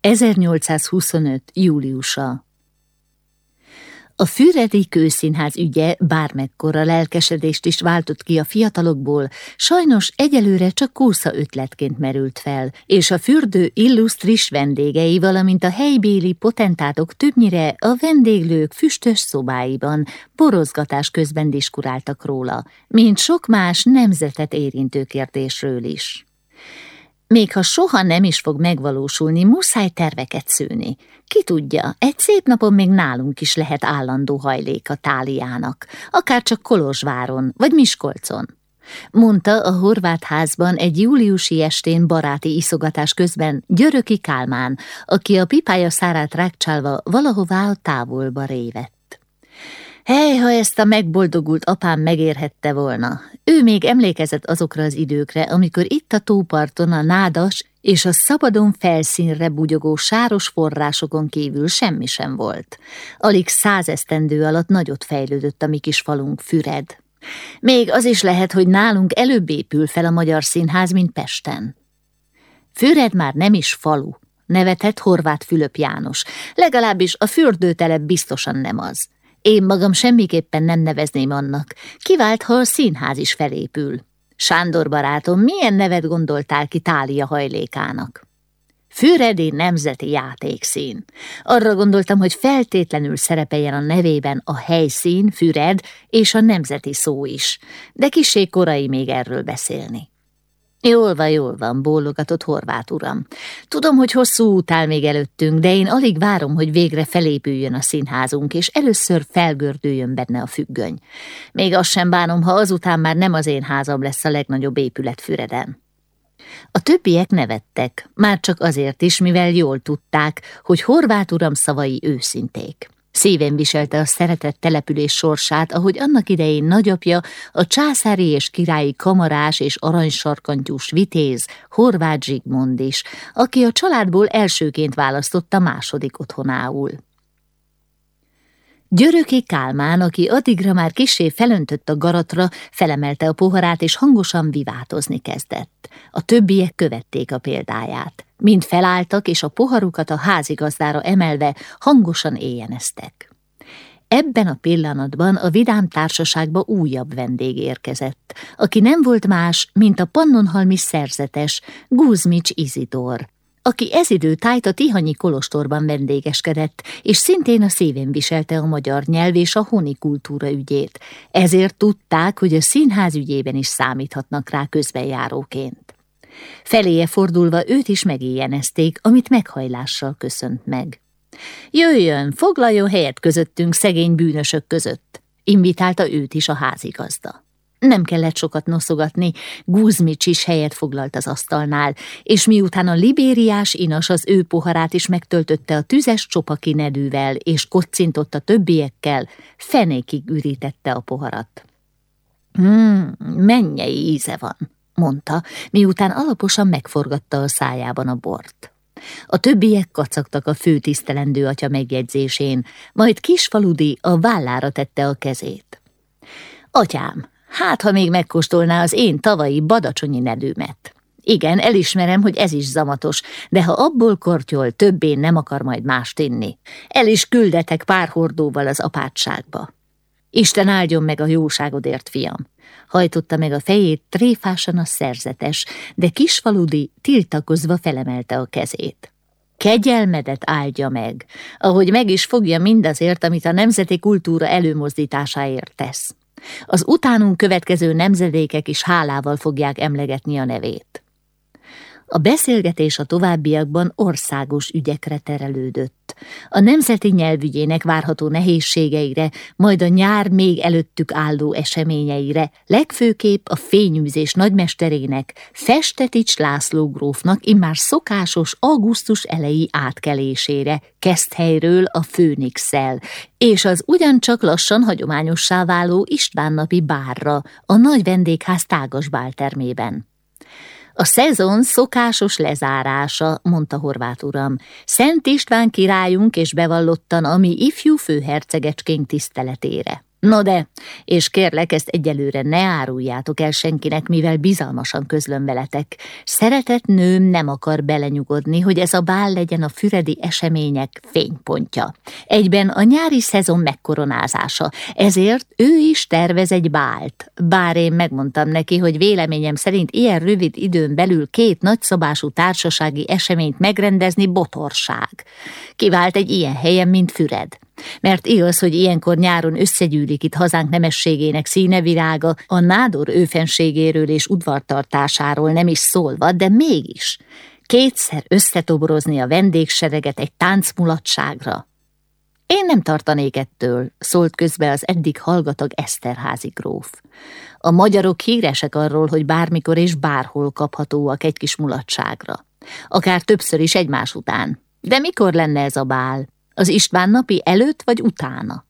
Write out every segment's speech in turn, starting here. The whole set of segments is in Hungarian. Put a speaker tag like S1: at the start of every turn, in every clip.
S1: 1825. júliusa a Füredi Kőszínház ügye bármekkora lelkesedést is váltott ki a fiatalokból, sajnos egyelőre csak kursza ötletként merült fel, és a fürdő illusztris vendégei, valamint a helybéli potentátok többnyire a vendéglők füstös szobáiban porozgatás közben diskuráltak róla, mint sok más nemzetet érintő kérdésről is. Még ha soha nem is fog megvalósulni, muszáj terveket szőni. Ki tudja, egy szép napon még nálunk is lehet állandó hajlék a táliának, akár csak Kolozsváron vagy Miskolcon. Mondta a horvát házban egy júliusi estén baráti iszogatás közben Györöki Kálmán, aki a pipája szárát rákcsálva valahová a távolba révett. Hely, ha ezt a megboldogult apám megérhette volna. Ő még emlékezett azokra az időkre, amikor itt a tóparton a nádas és a szabadon felszínre bugyogó sáros forrásokon kívül semmi sem volt. Alig százesztendő alatt nagyot fejlődött a mi kis falunk Füred. Még az is lehet, hogy nálunk előbb épül fel a Magyar Színház, mint Pesten. Füred már nem is falu, nevetett Horváth Fülöp János, legalábbis a fürdőtelep biztosan nem az. Én magam semmiképpen nem nevezném annak. Kivált, ha a színház is felépül. Sándor barátom, milyen nevet gondoltál ki Tália hajlékának? Füredi Nemzeti Játékszín. Arra gondoltam, hogy feltétlenül szerepeljen a nevében a helyszín, Füred és a nemzeti szó is, de kisé korai még erről beszélni. Jól van, jól van, bólogatott horvát uram. Tudom, hogy hosszú út áll még előttünk, de én alig várom, hogy végre felépüljön a színházunk, és először felgördüljön benne a függöny. Még azt sem bánom, ha azután már nem az én házam lesz a legnagyobb épület Füreden. A többiek nevettek, már csak azért is, mivel jól tudták, hogy horvát uram szavai őszinték. Szíven viselte a szeretett település sorsát, ahogy annak idején nagyapja, a császári és királyi kamarás és aranysarkantyús vitéz, Horváth Zsigmond is, aki a családból elsőként választotta második otthonául. Györöki Kálmán, aki addigra már kisé felöntött a garatra, felemelte a poharát és hangosan vivátozni kezdett. A többiek követték a példáját. Mind felálltak, és a poharukat a házigazdára emelve hangosan éjjeneztek. Ebben a pillanatban a vidám társaságba újabb vendég érkezett, aki nem volt más, mint a pannonhalmi szerzetes Guzmics Izidor, aki ez idő tájt a Tihanyi Kolostorban vendégeskedett, és szintén a szívén viselte a magyar nyelv és a honi kultúra ügyét. Ezért tudták, hogy a színház ügyében is számíthatnak rá közbenjáróként. Feléje fordulva őt is megéjjenezték, amit meghajlással köszönt meg. Jöjjön, foglaljon helyet közöttünk szegény bűnösök között, invitálta őt is a házigazda. Nem kellett sokat noszogatni, Guzmics is helyet foglalt az asztalnál, és miután a libériás inas az ő poharát is megtöltötte a tüzes csopaki nedűvel, és kocintott a többiekkel, fenékig ürítette a poharat. Hmm, mennyei íze van, mondta, miután alaposan megforgatta a szájában a bort. A többiek kacagtak a főtisztelendő atya megjegyzésén, majd kisfaludi a vállára tette a kezét. Atyám, Hát, ha még megkóstolná az én tavalyi badacsonyi nedőmet. Igen, elismerem, hogy ez is zamatos, de ha abból kortyol, többé nem akar majd mást inni. El is küldetek pár hordóval az apátságba. Isten áldjon meg a jóságodért, fiam. Hajtotta meg a fejét tréfásan a szerzetes, de kisfaludi tiltakozva felemelte a kezét. Kegyelmedet áldja meg, ahogy meg is fogja mindazért, amit a nemzeti kultúra előmozdításáért tesz. Az utánunk következő nemzedékek is hálával fogják emlegetni a nevét. A beszélgetés a továbbiakban országos ügyekre terelődött. A nemzeti nyelvügyének várható nehézségeire, majd a nyár még előttük álló eseményeire, legfőképp a fényűzés nagymesterének, Festetics László grófnak immár szokásos augusztus elejé átkelésére, helyről a Főnixszel, és az ugyancsak lassan hagyományossá váló István bárra, a nagy vendégház tágas báltermében. A szezon szokásos lezárása, mondta horvát uram. Szent István királyunk és bevallottan a mi ifjú főhercegecskénk tiszteletére. No de, és kérlek, ezt egyelőre ne áruljátok el senkinek, mivel bizalmasan közlöm veletek. Szeretett nőm nem akar belenyugodni, hogy ez a bál legyen a füredi események fénypontja. Egyben a nyári szezon megkoronázása, ezért ő is tervez egy bált. Bár én megmondtam neki, hogy véleményem szerint ilyen rövid időn belül két nagyszabású társasági eseményt megrendezni botorság. Kivált egy ilyen helyen, mint Füred. Mert igaz, hogy ilyenkor nyáron összegyűlik itt hazánk nemességének színevirága, a nádor őfenségéről és udvartartásáról nem is szólva, de mégis kétszer összetoborozni a vendégsereget egy táncmulatságra. Én nem tartanék ettől, szólt közbe az eddig hallgatag Eszterházi gróf. A magyarok híresek arról, hogy bármikor és bárhol kaphatóak egy kis mulatságra. Akár többször is egymás után. De mikor lenne ez a bál? Az István napi előtt vagy utána?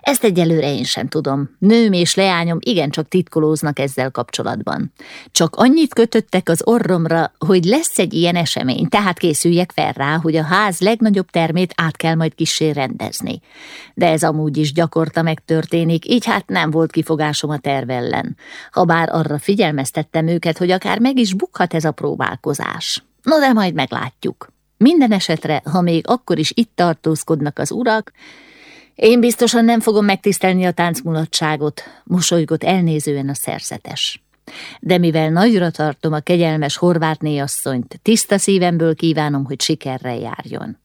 S1: Ezt egyelőre én sem tudom. Nőm és leányom igencsak titkolóznak ezzel kapcsolatban. Csak annyit kötöttek az orromra, hogy lesz egy ilyen esemény, tehát készüljek fel rá, hogy a ház legnagyobb termét át kell majd kissé rendezni. De ez amúgy is gyakorta megtörténik, így hát nem volt kifogásom a terv ellen. Habár arra figyelmeztettem őket, hogy akár meg is bukhat ez a próbálkozás. No de majd meglátjuk. Minden esetre, ha még akkor is itt tartózkodnak az urak, én biztosan nem fogom megtisztelni a táncmulatságot, mosolygott elnézően a szerzetes. De mivel nagyra tartom a kegyelmes horvátné asszonyt, tiszta szívemből kívánom, hogy sikerrel járjon.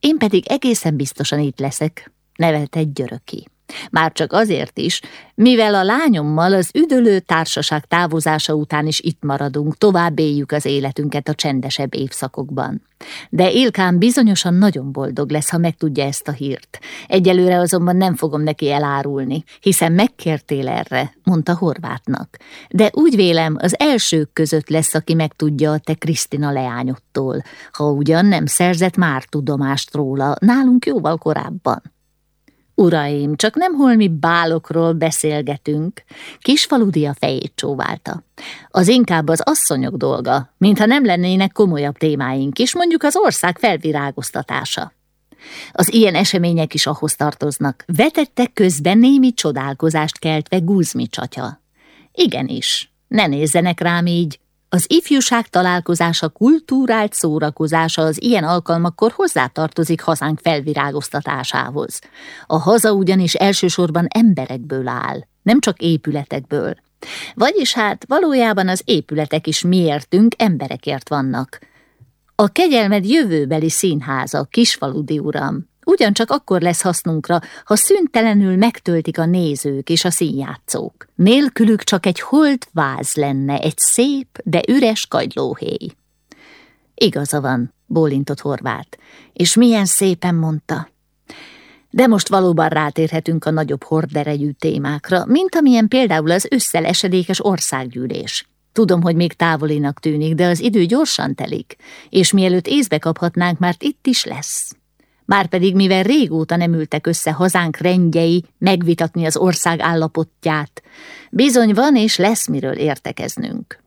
S1: Én pedig egészen biztosan itt leszek, nevelte egy györöki. Már csak azért is, mivel a lányommal az üdülő társaság távozása után is itt maradunk, tovább éljük az életünket a csendesebb évszakokban. De Ilkán bizonyosan nagyon boldog lesz, ha megtudja ezt a hírt. Egyelőre azonban nem fogom neki elárulni, hiszen megkértél erre, mondta Horvátnak. De úgy vélem, az elsők között lesz, aki megtudja a te Krisztina leányottól, ha ugyan nem szerzett már tudomást róla, nálunk jóval korábban. Uraim, csak nem holmi bálokról beszélgetünk. Kisfaludi a fejét csóválta. Az inkább az asszonyok dolga, mintha nem lennének komolyabb témáink is, mondjuk az ország felvirágoztatása. Az ilyen események is ahhoz tartoznak. Vetettek közben némi csodálkozást keltve Guzmi csatya. Igenis, ne nézzenek rám így, az ifjúság találkozása, kultúrált szórakozása az ilyen alkalmakkor hozzátartozik hazánk felvirágoztatásához. A haza ugyanis elsősorban emberekből áll, nem csak épületekből. Vagyis hát valójában az épületek is miértünk emberekért vannak. A kegyelmed jövőbeli színháza, kisfaludi uram, ugyancsak akkor lesz hasznunkra, ha szüntelenül megtöltik a nézők és a színjátszók. Nélkülük csak egy holt váz lenne, egy szép, de üres kagylóhéj. Igaza van, bólintott Horvát, és milyen szépen mondta. De most valóban rátérhetünk a nagyobb horderejű témákra, mint amilyen például az összelesedékes országgyűlés. Tudom, hogy még távolinak tűnik, de az idő gyorsan telik, és mielőtt észbe kaphatnánk, már itt is lesz. Márpedig mivel régóta nem ültek össze hazánk rendjei megvitatni az ország állapotját, bizony van és lesz miről értekeznünk.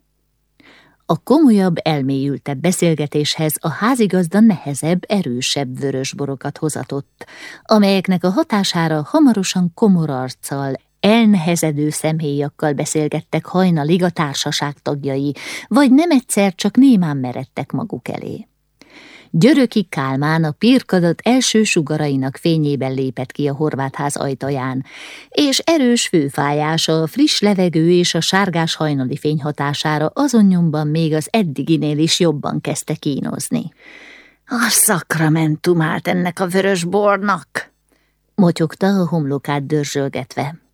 S1: A komolyabb, elmélyültebb beszélgetéshez a házigazda nehezebb, erősebb vörösborokat hozatott, amelyeknek a hatására hamarosan komor arccal, elnehezedő személyakkal beszélgettek hajnalig a társaság tagjai, vagy nem egyszer csak némán meredtek maguk elé. Györöki Kálmán a pirkadat első sugarainak fényében lépett ki a horvátház ajtaján, és erős főfájása, a friss levegő és a sárgás hajnali fény hatására azon nyomban még az eddiginél is jobban kezdte kínozni. A szakramentumát ennek a vörös bornak! motyogta a homlokát dörzsölgetve.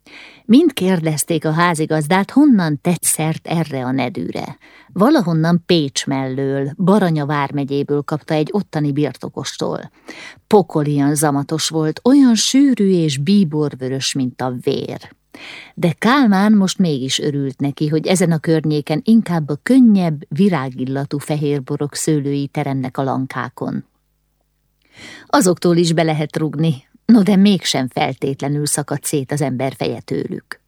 S1: Mind kérdezték a házigazdát, honnan tett szert erre a nedűre. Valahonnan Pécs mellől, Baranya vármegyéből kapta egy ottani birtokostól. Pokolian zamatos volt, olyan sűrű és bíborvörös, mint a vér. De Kálmán most mégis örült neki, hogy ezen a környéken inkább a könnyebb, virágillatú fehérborok szőlői teremnek a lankákon. Azoktól is be lehet rugni, no de mégsem feltétlenül szakadt szét az ember feje tőlük.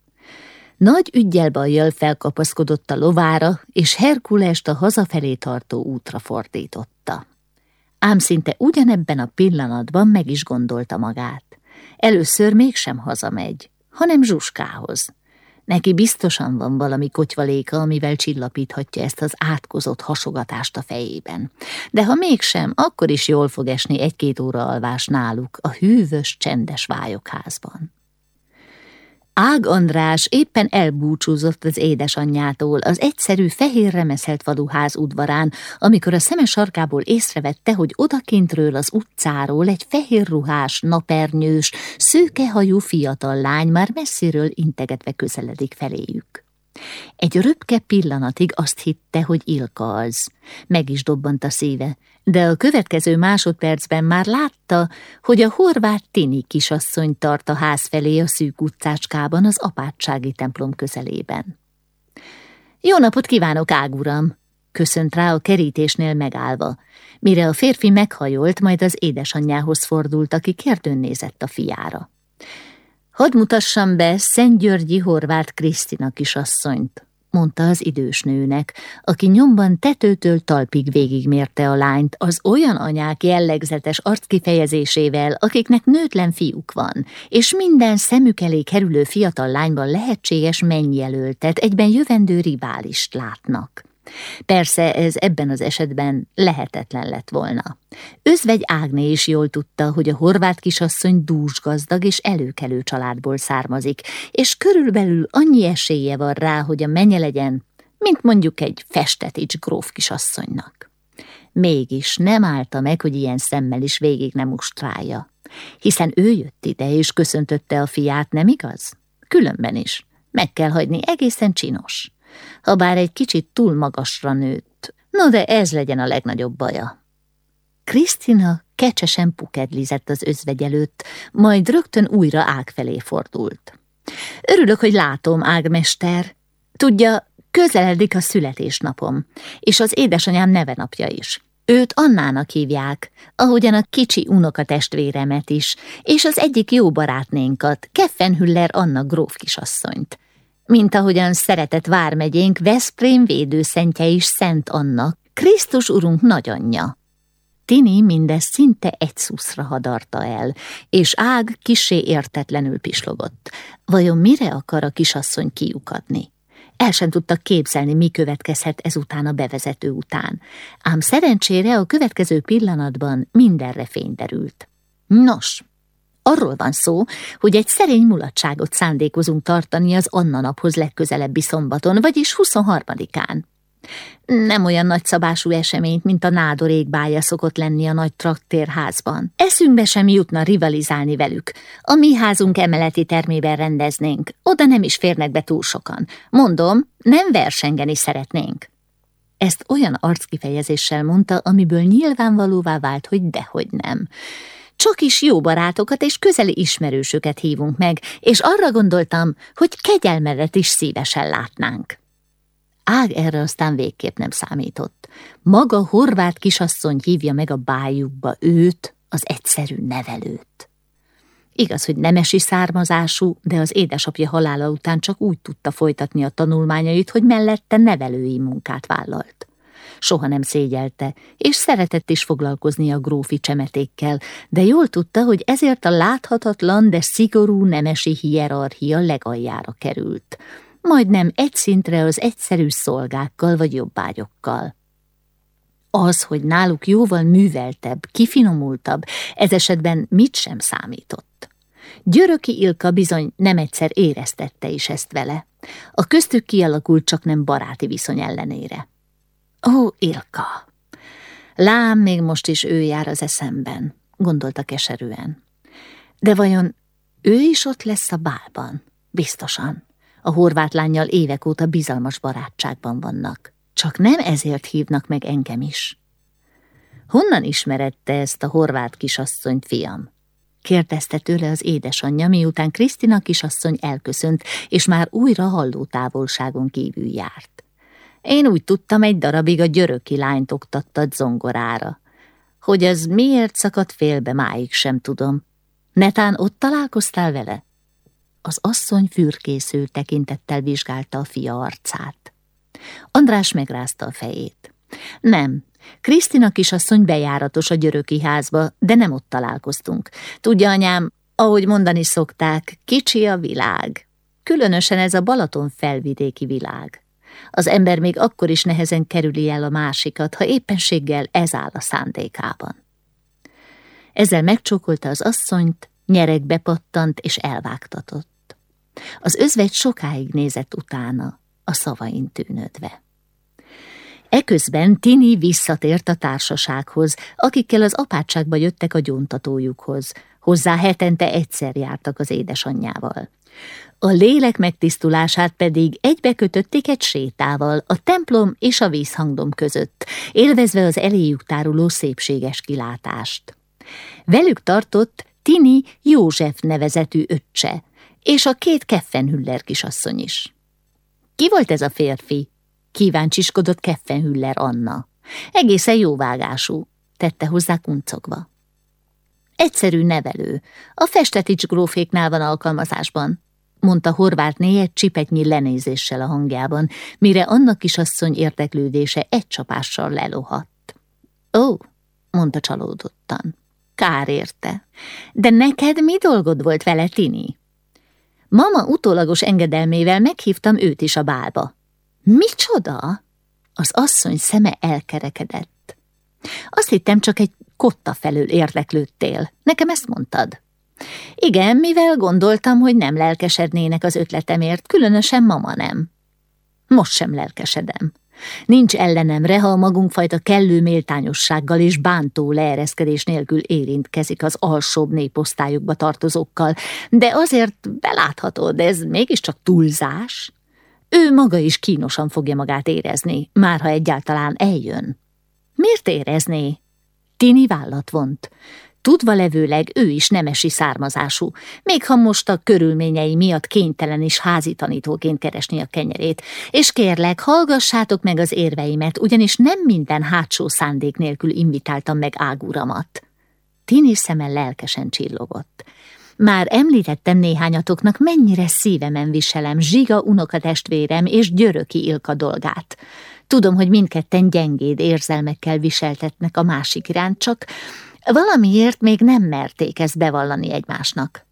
S1: Nagy ügyel bajjal felkapaszkodott a lovára, és Herkulest a hazafelé tartó útra fordította. Ám szinte ugyanebben a pillanatban meg is gondolta magát. Először mégsem hazamegy, hanem Zsuskához. Neki biztosan van valami kotyvaléka, amivel csillapíthatja ezt az átkozott hasogatást a fejében. De ha mégsem, akkor is jól fog esni egy-két óra alvás náluk, a hűvös, csendes vályokházban. Ág András éppen elbúcsúzott az édesanyjától az egyszerű fehér remeszelt vaduház udvarán, amikor a szeme sarkából észrevette, hogy odakintről az utcáról egy fehér ruhás, napernyős, szőkehajú fiatal lány már messziről integetve közeledik feléjük. Egy röpke pillanatig azt hitte, hogy Ilka az. Meg is dobbant a szíve, de a következő másodpercben már látta, hogy a horvát Tini kisasszony tart a ház felé a szűk utcácskában az apátsági templom közelében. Jó napot kívánok, águram! köszönt rá a kerítésnél megállva, mire a férfi meghajolt, majd az édesanyjához fordult, aki kérdőn nézett a fiára. Hadd mutassam be Szent Györgyi Horváth Krisztina kisasszonyt, mondta az idős nőnek, aki nyomban tetőtől talpig végigmérte a lányt az olyan anyák jellegzetes arckifejezésével, akiknek nőtlen fiúk van, és minden szemük elé kerülő fiatal lányban lehetséges mennyjelöltet, egyben jövendő riválist látnak. Persze ez ebben az esetben lehetetlen lett volna. Özvegy Ágné is jól tudta, hogy a horvát kisasszony dúsgazdag és előkelő családból származik, és körülbelül annyi esélye van rá, hogy a menye legyen, mint mondjuk egy festetics gróf kisasszonynak. Mégis nem állta meg, hogy ilyen szemmel is végig nem ustrálja. Hiszen ő jött ide, és köszöntötte a fiát, nem igaz? Különben is. Meg kell hagyni, egészen csinos ha bár egy kicsit túl magasra nőtt. No, de ez legyen a legnagyobb baja. Krisztina kecsesen pukedlizett az özvegy előtt, majd rögtön újra Ág felé fordult. Örülök, hogy látom, Ágmester. Tudja, közeledik a születésnapom, és az édesanyám nevenapja is. Őt Annának hívják, ahogyan a kicsi unokatestvéremet is, és az egyik jó barátnénkat, Keffenhüller Anna gróf kisasszonyt mint ahogyan szeretett vármegyénk Veszprém védőszentje is Szent Anna, Krisztus Urunk nagyanyja. Tini mindezt szinte egy szuszra hadarta el, és Ág kisé értetlenül pislogott. Vajon mire akar a kisasszony kiukadni? El sem tudta képzelni, mi következhet ezután a bevezető után, ám szerencsére a következő pillanatban mindenre fény derült. Nos, Arról van szó, hogy egy szerény mulatságot szándékozunk tartani az Anna naphoz legközelebbi szombaton, vagyis 23-án. Nem olyan nagyszabású eseményt, mint a nádor szokott lenni a nagy traktérházban. Eszünkbe sem jutna rivalizálni velük. A mi házunk emeleti termében rendeznénk. Oda nem is férnek be túl sokan. Mondom, nem versengeni szeretnénk. Ezt olyan arckifejezéssel mondta, amiből nyilvánvalóvá vált, hogy dehogy nem. Csak is jó barátokat és közeli ismerősöket hívunk meg, és arra gondoltam, hogy kegyelmedet is szívesen látnánk. Ág erre aztán végképp nem számított. Maga horvát kisasszony hívja meg a bájukba őt, az egyszerű nevelőt. Igaz, hogy nemesi származású, de az édesapja halála után csak úgy tudta folytatni a tanulmányait, hogy mellette nevelői munkát vállalt soha nem szégyelte, és szeretett is foglalkozni a grófi csemetékkel, de jól tudta, hogy ezért a láthatatlan, de szigorú nemesi hierarchia legaljára került. Majdnem egy szintre az egyszerű szolgákkal vagy jobbágyokkal. Az, hogy náluk jóval műveltebb, kifinomultabb, ez esetben mit sem számított. Györöki Ilka bizony nem egyszer éreztette is ezt vele. A köztük kialakult csak nem baráti viszony ellenére. Ó, Ilka! Lám, még most is ő jár az eszemben, gondolta keserűen. De vajon ő is ott lesz a bálban? Biztosan. A horvát lányjal évek óta bizalmas barátságban vannak. Csak nem ezért hívnak meg engem is. Honnan ismerette ezt a horvát kisasszonyt, fiam? kérdezte tőle az édesanyja, miután Krisztina kisasszony elköszönt, és már újra halló távolságon kívül járt. Én úgy tudtam, egy darabig a györöki lányt oktattad zongorára. Hogy ez miért szakadt félbe, máig sem tudom. Netán ott találkoztál vele? Az asszony fürkésző tekintettel vizsgálta a fia arcát. András megrázta a fejét. Nem, Krisztina kisasszony bejáratos a györöki házba, de nem ott találkoztunk. Tudja, anyám, Ahogy mondani szokták, kicsi a világ. Különösen ez a Balaton felvidéki világ. Az ember még akkor is nehezen kerüli el a másikat, ha éppenséggel ez áll a szándékában. Ezzel megcsókolta az asszonyt, nyerekbe pattant és elvágtatott. Az özvegy sokáig nézett utána, a szavain tűnődve. Eközben Tini visszatért a társasághoz, akikkel az apátságba jöttek a gyóntatójukhoz. Hozzá hetente egyszer jártak az édesanyjával. A lélek megtisztulását pedig egybekötötték egy sétával a templom és a vízhangdom között, élvezve az eléjük táruló szépséges kilátást. Velük tartott Tini József nevezetű öccse, és a két Keffenhüller kisasszony is. Ki volt ez a férfi? Kíváncsiskodott Keffenhüller Anna. Egészen jóvágású, tette hozzá kuncogva. Egyszerű nevelő, a festetics gróféknál van alkalmazásban, mondta Horvátné egy csipetnyi lenézéssel a hangjában, mire annak kisasszony érdeklődése egy csapással lelohadt. Ó, mondta csalódottan. Kár érte. De neked mi dolgod volt vele, Tini? Mama utólagos engedelmével meghívtam őt is a bálba. Micsoda? Az asszony szeme elkerekedett. Azt hittem, csak egy kotta felől érdeklődtél. Nekem ezt mondtad. Igen, mivel gondoltam, hogy nem lelkesednének az ötletemért, különösen mama nem. Most sem lelkesedem. Nincs ellenemre, ha a magunkfajta kellő méltányossággal és bántó leereszkedés nélkül érintkezik az alsóbb néposztályokba tartozókkal, de azért beláthatod, ez mégiscsak túlzás. Ő maga is kínosan fogja magát érezni, már ha egyáltalán eljön. Miért érezné? Tini vállat vont. Tudva levőleg ő is nemesi származású, még ha most a körülményei miatt kénytelen is házi tanítóként keresni a kenyerét. És kérlek, hallgassátok meg az érveimet, ugyanis nem minden hátsó szándék nélkül invitáltam meg águramat. Tini szeme lelkesen csillogott. Már említettem néhányatoknak, mennyire szívemen viselem Zsiga unokatestvérem és Györöki Ilka dolgát. Tudom, hogy mindketten gyengéd érzelmekkel viseltetnek a másik iránt, csak Valamiért még nem merték ezt bevallani egymásnak.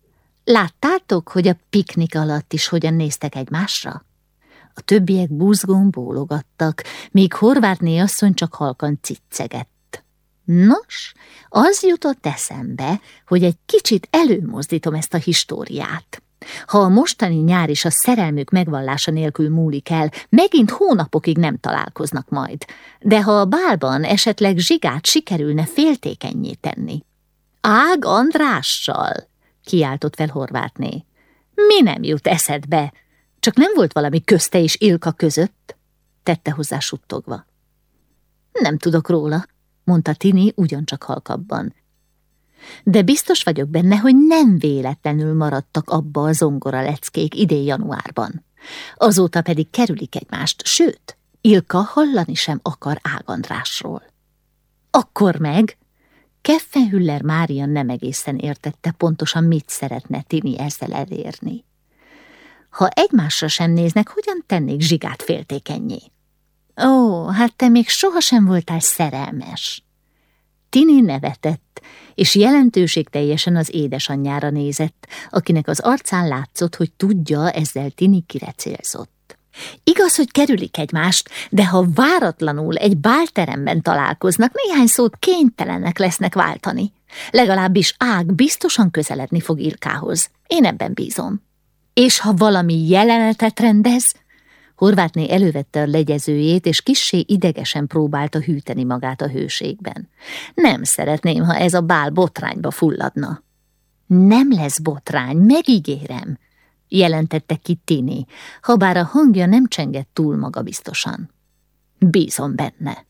S1: Láttátok, hogy a piknik alatt is hogyan néztek egymásra? A többiek buzgón bólogattak, míg Horvátné asszony csak halkan ciccegett. Nos, az jutott eszembe, hogy egy kicsit előmozdítom ezt a históriát. Ha a mostani nyár is a szerelmük megvallása nélkül múlik el, megint hónapokig nem találkoznak majd. De ha a bálban esetleg zsigát sikerülne féltékenyé tenni. Ág Andrással, kiáltott fel Horvátné. Mi nem jut eszedbe? Csak nem volt valami közte és Ilka között? tette hozzá suttogva. Nem tudok róla, mondta Tini ugyancsak halkabban de biztos vagyok benne, hogy nem véletlenül maradtak abba a zongora leckék idén januárban. Azóta pedig kerülik egymást, sőt, Ilka hallani sem akar Ágandrásról. Akkor meg Keffenhüller Mária nem egészen értette pontosan, mit szeretne Tini ezzel elérni. Ha egymásra sem néznek, hogyan tennék zsigát féltékenyé? Ó, hát te még sohasem voltál szerelmes. Tini nevetett, és jelentőség teljesen az édesanyjára nézett, akinek az arcán látszott, hogy tudja, ezzel Tini kire célzott. Igaz, hogy kerülik egymást, de ha váratlanul egy bálteremben találkoznak, néhány szót kénytelenek lesznek váltani. Legalábbis Ág biztosan közeledni fog Irkához. Én ebben bízom. És ha valami jelenetet rendez, Horvátné elővette a legyezőjét, és kissé idegesen próbálta hűteni magát a hőségben. Nem szeretném, ha ez a bál botrányba fulladna. Nem lesz botrány, megígérem, jelentette ki Tini, habár a hangja nem csengett túl magabiztosan. Bízom benne.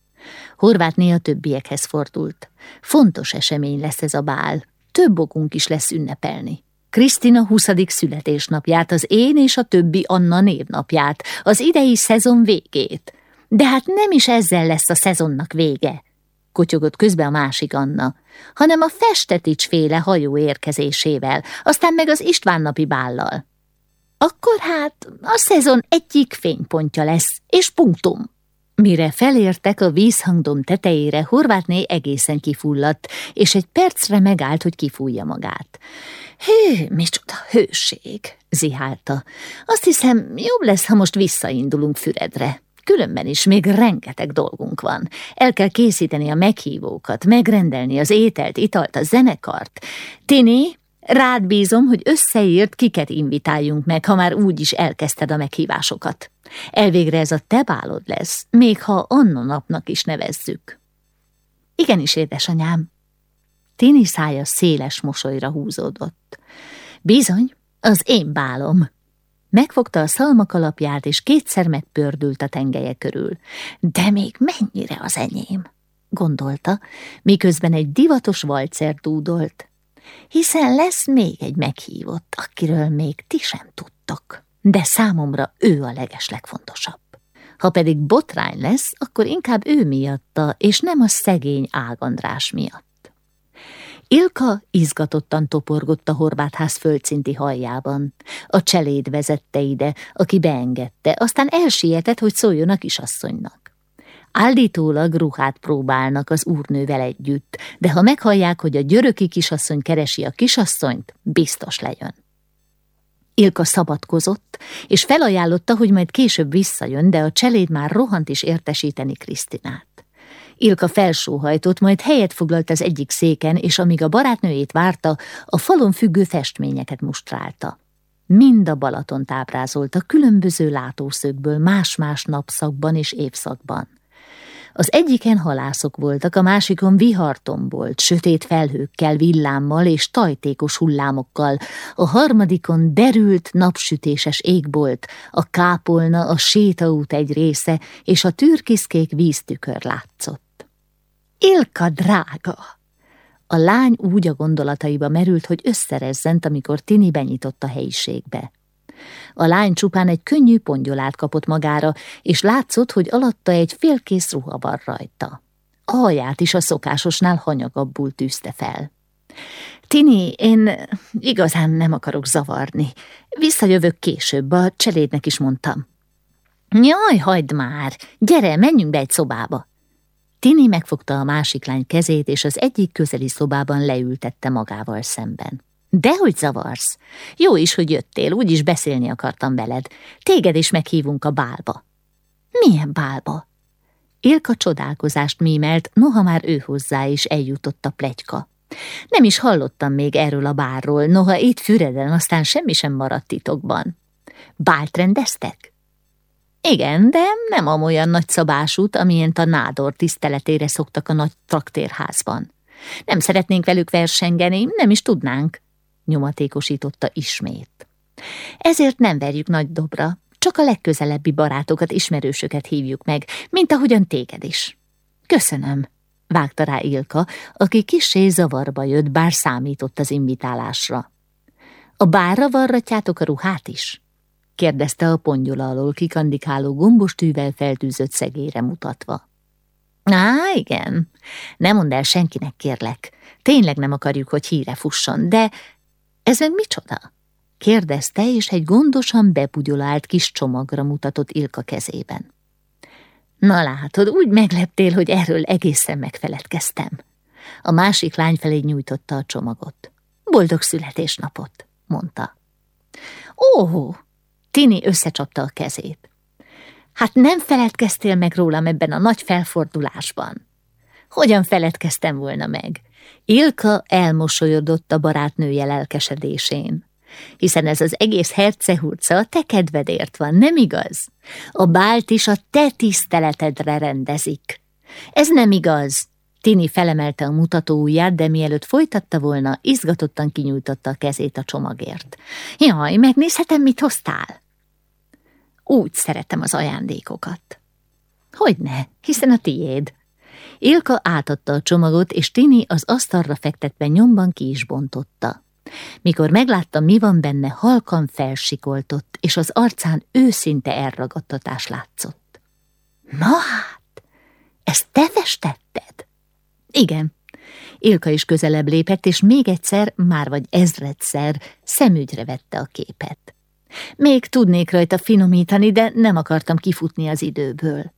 S1: Horvátné a többiekhez fordult. Fontos esemény lesz ez a bál, több okunk is lesz ünnepelni. Krisztina 20. születésnapját, az én és a többi Anna névnapját, az idei szezon végét. De hát nem is ezzel lesz a szezonnak vége, kotyogott közbe a másik Anna, hanem a festetics féle hajó érkezésével, aztán meg az István napi bállal. Akkor hát a szezon egyik fénypontja lesz, és punktum. Mire felértek a vízhangdom tetejére, Horvátné egészen kifulladt, és egy percre megállt, hogy kifújja magát. Hű, micsoda hőség, zihálta. Azt hiszem, jobb lesz, ha most visszaindulunk Füredre. Különben is még rengeteg dolgunk van. El kell készíteni a meghívókat, megrendelni az ételt, italt, a zenekart. Tini, rád bízom, hogy összeírt, kiket invitáljunk meg, ha már úgy is elkezdted a meghívásokat. Elvégre ez a te bálod lesz, még ha Anna napnak is nevezzük. Igenis, édesanyám. Tini szája széles mosolyra húzódott. Bizony, az én bálom. Megfogta a szalmakalapját, és kétszer megpördült a tengelye körül. De még mennyire az enyém, gondolta, miközben egy divatos valcer dúdolt. Hiszen lesz még egy meghívott, akiről még ti sem tudtok de számomra ő a legeslegfontosabb. Ha pedig botrány lesz, akkor inkább ő miatta, és nem a szegény Ágandrás miatt. Ilka izgatottan toporgott a horvátház földszinti hajjában. A cseléd vezette ide, aki beengedte, aztán elsietett, hogy szóljon a kisasszonynak. Állítólag ruhát próbálnak az úrnővel együtt, de ha meghallják, hogy a györöki kisasszony keresi a kisasszonyt, biztos lejön. Ilka szabadkozott, és felajánlotta, hogy majd később visszajön, de a cseléd már rohant is értesíteni Krisztinát. Ilka felsóhajtott, majd helyet foglalt az egyik széken, és amíg a barátnőjét várta, a falon függő festményeket mustrálta. Mind a Balaton tábrázolta különböző látószögből más-más napszakban és évszakban. Az egyiken halászok voltak, a másikon vihartombolt, sötét felhőkkel, villámmal és tajtékos hullámokkal, a harmadikon derült, napsütéses égbolt, a kápolna, a sétaút egy része, és a türkiszkék víztükör látszott. Ilka drága! A lány úgy a gondolataiba merült, hogy összerezzent, amikor Tini benyitott a helyiségbe. A lány csupán egy könnyű pongyolát kapott magára, és látszott, hogy alatta egy félkész ruha van rajta. A haját is a szokásosnál hanyagabbul tűzte fel. Tini, én igazán nem akarok zavarni. Visszajövök később, a cselédnek is mondtam. Jaj, hagyd már! Gyere, menjünk be egy szobába! Tini megfogta a másik lány kezét, és az egyik közeli szobában leültette magával szemben. Dehogy zavarsz. Jó is, hogy jöttél, úgyis beszélni akartam veled. Téged is meghívunk a bálba. Milyen bálba? Ilka csodálkozást mímelt, noha már ő hozzá is eljutott a plegyka. Nem is hallottam még erről a bárról, noha itt Füreden aztán semmi sem maradt titokban. Bált rendeztek? Igen, de nem amolyan nagy szabásút, amilyent a nádor tiszteletére szoktak a nagy traktérházban. Nem szeretnénk velük versengeni, nem is tudnánk nyomatékosította ismét. Ezért nem verjük nagy dobra, csak a legközelebbi barátokat, ismerősöket hívjuk meg, mint ahogyan téged is. Köszönöm, vágta rá Ilka, aki kissé zavarba jött, bár számított az invitálásra. A bárra varratjátok a ruhát is? kérdezte a pongyola alól kikandikáló gombostűvel feltűzött szegére mutatva. Á, igen. Nem mondd el senkinek, kérlek. Tényleg nem akarjuk, hogy híre fusson, de ez meg micsoda? kérdezte, és egy gondosan bebugyolált kis csomagra mutatott Ilka kezében. Na látod, úgy megleptél, hogy erről egészen megfeledkeztem. A másik lány felé nyújtotta a csomagot. Boldog születésnapot, mondta. Ó, Tini összecsapta a kezét. Hát nem feledkeztél meg rólam ebben a nagy felfordulásban. Hogyan feledkeztem volna meg? Ilka elmosolyodott a barátnője lelkesedésén. Hiszen ez az egész hercehurca a te kedvedért van, nem igaz? A bált is a te tiszteletedre rendezik. Ez nem igaz. Tini felemelte a mutató ujját, de mielőtt folytatta volna, izgatottan kinyújtotta a kezét a csomagért. Jaj, megnézhetem, mit hoztál? Úgy szeretem az ajándékokat. Hogyne, hiszen a tiéd. Ilka átadta a csomagot, és Tini az asztalra fektetve nyomban ki is bontotta. Mikor meglátta, mi van benne, halkan felsikoltott, és az arcán őszinte elragadtatás látszott. Na hát, ezt te festetted? Igen. Ilka is közelebb lépett, és még egyszer, már vagy ezredszer szemügyre vette a képet. Még tudnék rajta finomítani, de nem akartam kifutni az időből.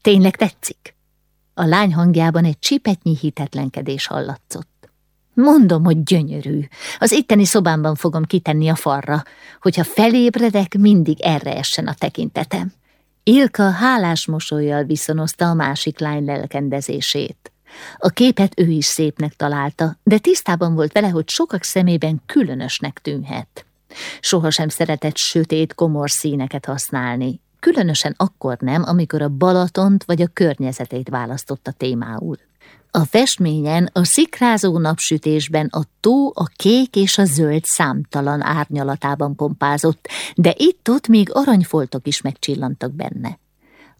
S1: Tényleg tetszik? A lány hangjában egy csipetnyi hitetlenkedés hallatszott. Mondom, hogy gyönyörű. Az itteni szobámban fogom kitenni a farra. Hogyha felébredek, mindig erre essen a tekintetem. Ilka hálás mosolyjal viszonozta a másik lány lelkendezését. A képet ő is szépnek találta, de tisztában volt vele, hogy sokak szemében különösnek tűnhet. Sohasem szeretett sötét, komor színeket használni, különösen akkor nem, amikor a Balatont vagy a környezetét választotta témául. A festményen a szikrázó napsütésben a tó a kék és a zöld számtalan árnyalatában pompázott, de itt-ott még aranyfoltok is megcsillantak benne.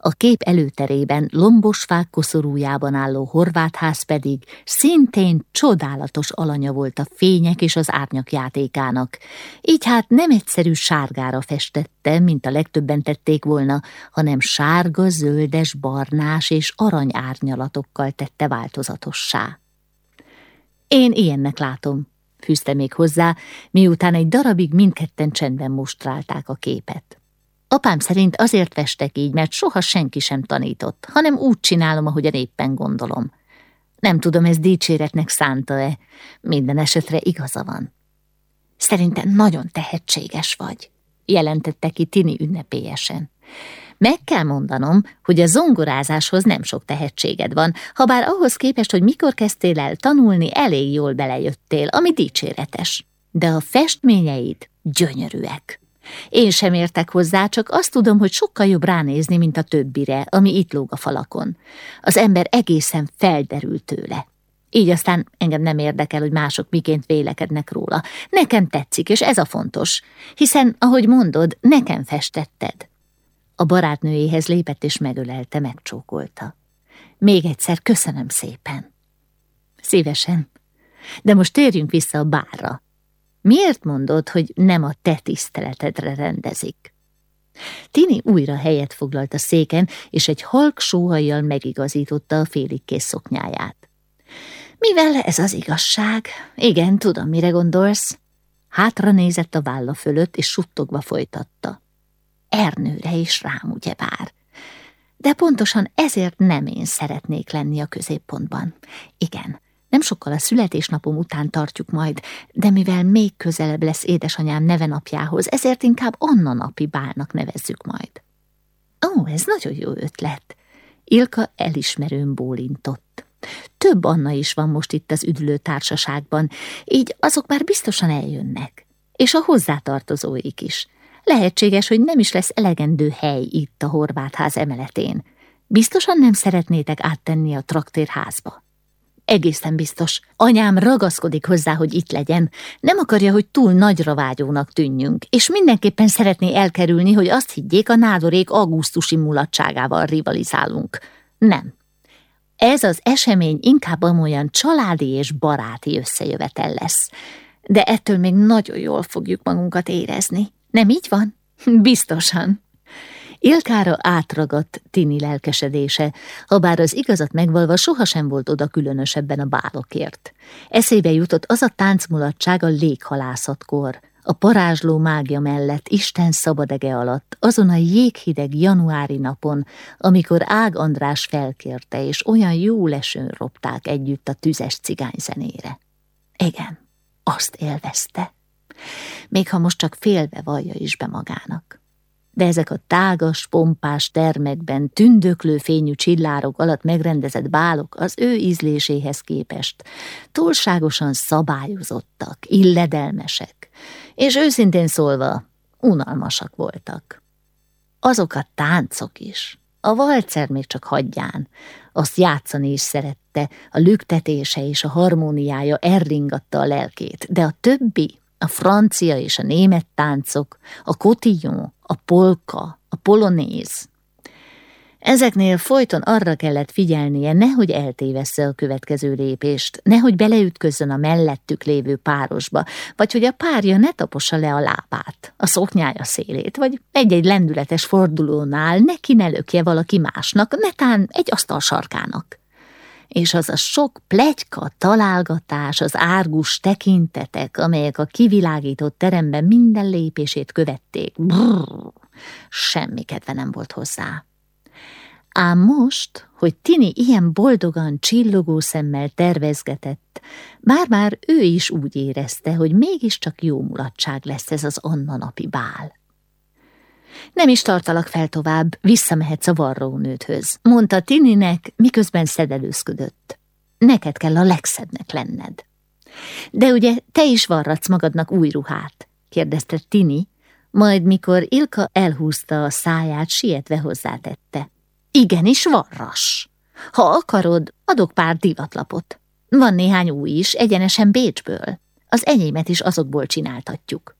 S1: A kép előterében lombos fák koszorújában álló horvátház pedig szintén csodálatos alanya volt a fények és az árnyak játékának. Így hát nem egyszerű sárgára festette, mint a legtöbben tették volna, hanem sárga, zöldes, barnás és arany árnyalatokkal tette változatossá. Én ilyennek látom, fűzte még hozzá, miután egy darabig mindketten csendben mostrálták a képet. Apám szerint azért festek így, mert soha senki sem tanított, hanem úgy csinálom, ahogyan éppen gondolom. Nem tudom, ez dicséretnek szánta-e, minden esetre igaza van. Szerintem nagyon tehetséges vagy, jelentette ki Tini ünnepélyesen. Meg kell mondanom, hogy a zongorázáshoz nem sok tehetséged van, ha bár ahhoz képest, hogy mikor kezdtél el tanulni, elég jól belejöttél, ami dicséretes. De a festményeid gyönyörűek. Én sem értek hozzá, csak azt tudom, hogy sokkal jobb ránézni, mint a többire, ami itt lóg a falakon. Az ember egészen felderül tőle. Így aztán engem nem érdekel, hogy mások miként vélekednek róla. Nekem tetszik, és ez a fontos, hiszen, ahogy mondod, nekem festetted. A barátnőjéhez lépett és megölelte, megcsókolta. Még egyszer köszönöm szépen. Szívesen. De most térjünk vissza a bárra. Miért mondod, hogy nem a te tiszteletedre rendezik? Tini újra helyet foglalt a széken, és egy halk sóhajjal megigazította a félig kész szoknyáját. Mivel ez az igazság? Igen, tudom, mire gondolsz. Hátra nézett a válla fölött, és suttogva folytatta. Ernőre is rám, ugyebár. De pontosan ezért nem én szeretnék lenni a középpontban. Igen, nem sokkal a születésnapom után tartjuk majd, de mivel még közelebb lesz édesanyám nevenapjához, ezért inkább Anna napi bálnak nevezzük majd. Ó, ez nagyon jó ötlet. Ilka elismerőn bólintott. Több Anna is van most itt az üdülő társaságban, így azok már biztosan eljönnek. És a hozzátartozóik is. Lehetséges, hogy nem is lesz elegendő hely itt a horvátház emeletén. Biztosan nem szeretnétek áttenni a traktérházba. Egészen biztos. Anyám ragaszkodik hozzá, hogy itt legyen. Nem akarja, hogy túl nagyra vágyónak tűnjünk, és mindenképpen szeretné elkerülni, hogy azt higgyék, a nádorék augusztusi mulatságával rivalizálunk. Nem. Ez az esemény inkább olyan családi és baráti összejövetel lesz. De ettől még nagyon jól fogjuk magunkat érezni. Nem így van? Biztosan. Ilkára átragadt Tini lelkesedése, ha bár az igazat megvalva sohasem volt oda különösebben a bálokért. Eszébe jutott az a táncmulatság a léghalászatkor, a parázsló mágia mellett Isten szabadege alatt, azon a jéghideg januári napon, amikor Ág András felkérte, és olyan jó lesőn ropták együtt a tüzes cigányzenére. Igen, azt élvezte. Még ha most csak félve vallja is be magának de ezek a tágas, pompás termekben tündöklő fényű csillárok alatt megrendezett bálok az ő ízléséhez képest túlságosan szabályozottak, illedelmesek, és őszintén szólva unalmasak voltak. Azok a táncok is, a valcer még csak hagyján, azt játszani is szerette, a lüktetése és a harmóniája erringatta a lelkét, de a többi, a francia és a német táncok, a cotillon, a polka, a polonéz. Ezeknél folyton arra kellett figyelnie, nehogy eltévessze a következő lépést, nehogy beleütközzön a mellettük lévő párosba, vagy hogy a párja ne tapossa le a lábát, a szoknyája szélét, vagy egy-egy lendületes fordulónál ne lökje valaki másnak, netán egy asztal sarkának és az a sok plegyka, találgatás, az árgus tekintetek, amelyek a kivilágított teremben minden lépését követték. Brrr, semmi kedve nem volt hozzá. Ám most, hogy Tini ilyen boldogan, csillogó szemmel tervezgetett, már-már ő is úgy érezte, hogy mégiscsak jó mulatság lesz ez az Anna napi bál. Nem is tartalak fel tovább, visszamehetsz a varrónődhöz, mondta Tininek, miközben szedelőzködött. Neked kell a legszebbnek lenned. De ugye te is varratsz magadnak új ruhát? kérdezte Tini, majd mikor Ilka elhúzta a száját, sietve hozzátette. Igenis varras. Ha akarod, adok pár divatlapot. Van néhány új is, egyenesen Bécsből. Az enyémet is azokból csináltatjuk.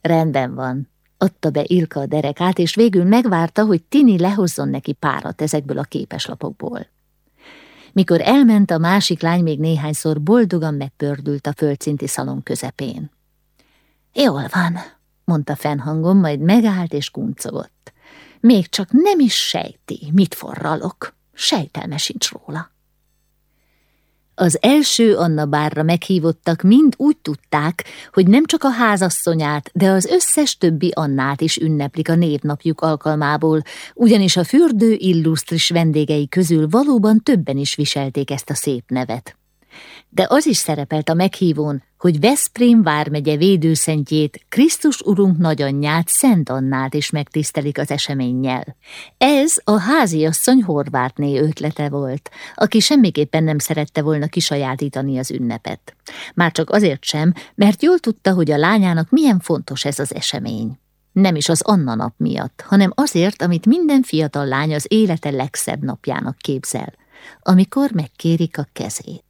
S1: Rendben van, adta be Ilka a derekát, és végül megvárta, hogy Tini lehozzon neki párat ezekből a képeslapokból. Mikor elment, a másik lány még néhányszor boldogan megpördült a földszinti szalon közepén. Jól van, mondta fennhangon, majd megállt és kuncogott. Még csak nem is sejti, mit forralok. Sejtelme sincs róla. Az első Anna bárra meghívottak mind úgy tudták, hogy nem csak a házasszonyát, de az összes többi Annát is ünneplik a névnapjuk alkalmából, ugyanis a fürdő illusztris vendégei közül valóban többen is viselték ezt a szép nevet de az is szerepelt a meghívón, hogy Veszprém vármegye védőszentjét, Krisztus Urunk nagyanyját, Szent Annát is megtisztelik az eseménnyel. Ez a háziasszony Horvátné ötlete volt, aki semmiképpen nem szerette volna kisajátítani az ünnepet. Már csak azért sem, mert jól tudta, hogy a lányának milyen fontos ez az esemény. Nem is az Anna nap miatt, hanem azért, amit minden fiatal lány az élete legszebb napjának képzel, amikor megkérik a kezét.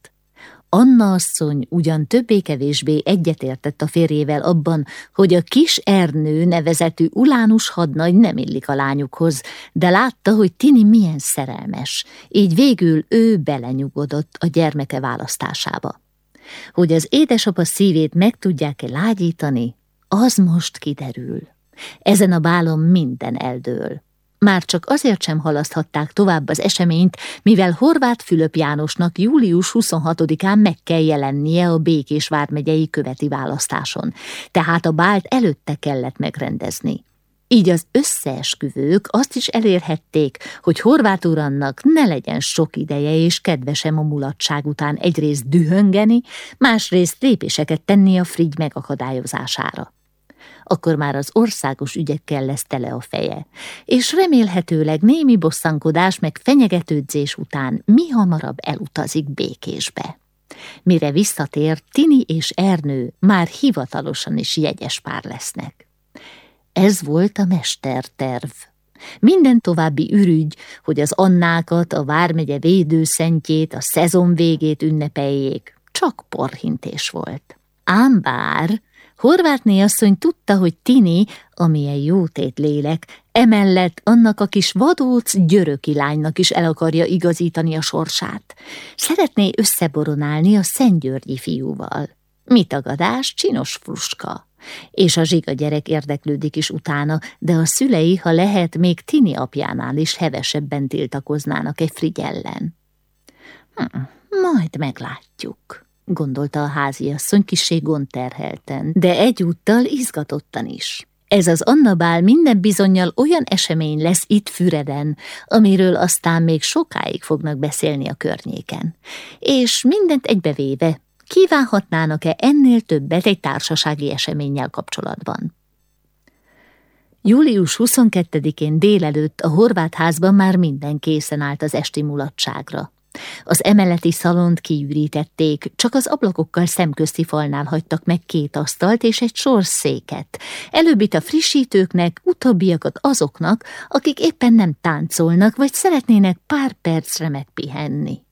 S1: Anna asszony ugyan többé-kevésbé egyetértett a férjével abban, hogy a kis Ernő nevezetű ulánus hadnagy nem illik a lányukhoz, de látta, hogy Tini milyen szerelmes, így végül ő belenyugodott a gyermeke választásába. Hogy az édesapa szívét meg tudják-e lágyítani, az most kiderül. Ezen a bálon minden eldől. Már csak azért sem halaszthatták tovább az eseményt, mivel Horváth Fülöp Jánosnak július 26-án meg kell jelennie a Békés vármegyei követi választáson, tehát a bált előtte kellett megrendezni. Így az összeesküvők azt is elérhették, hogy Horváth urannak ne legyen sok ideje és kedvesem a mulatság után egyrészt dühöngeni, másrészt lépéseket tenni a frigy megakadályozására akkor már az országos ügyekkel lesz tele a feje, és remélhetőleg némi bosszankodás meg fenyegetődzés után mi hamarabb elutazik békésbe. Mire visszatér, Tini és Ernő már hivatalosan is jegyes pár lesznek. Ez volt a mesterterv. Minden további ürügy, hogy az Annákat, a Vármegye védőszentjét, a szezon végét ünnepeljék, csak porhintés volt. Ám bár Horvátné asszony tudta, hogy Tini, amilyen jótét lélek, emellett annak a kis vadóc györöki lánynak is el akarja igazítani a sorsát. Szeretné összeboronálni a Szentgyörgyi fiúval. Mi tagadás, csinos fruska. És a zsiga gyerek érdeklődik is utána, de a szülei, ha lehet, még Tini apjánál is hevesebben tiltakoznának egy frigyellen. Hm, majd meglátjuk gondolta a háziasszony kisé gondterhelten, de egyúttal izgatottan is. Ez az Annabál minden bizonyal olyan esemény lesz itt Füreden, amiről aztán még sokáig fognak beszélni a környéken. És mindent egybevéve, kívánhatnának-e ennél többet egy társasági eseménnyel kapcsolatban? Július 22-én délelőtt a horvát házban már minden készen állt az esti mulatságra. Az emeleti szalont kiürítették, csak az ablakokkal szemközti falnál hagytak meg két asztalt és egy sor széket. Előbbit a frissítőknek, utóbbiakat azoknak, akik éppen nem táncolnak, vagy szeretnének pár percre megpihenni.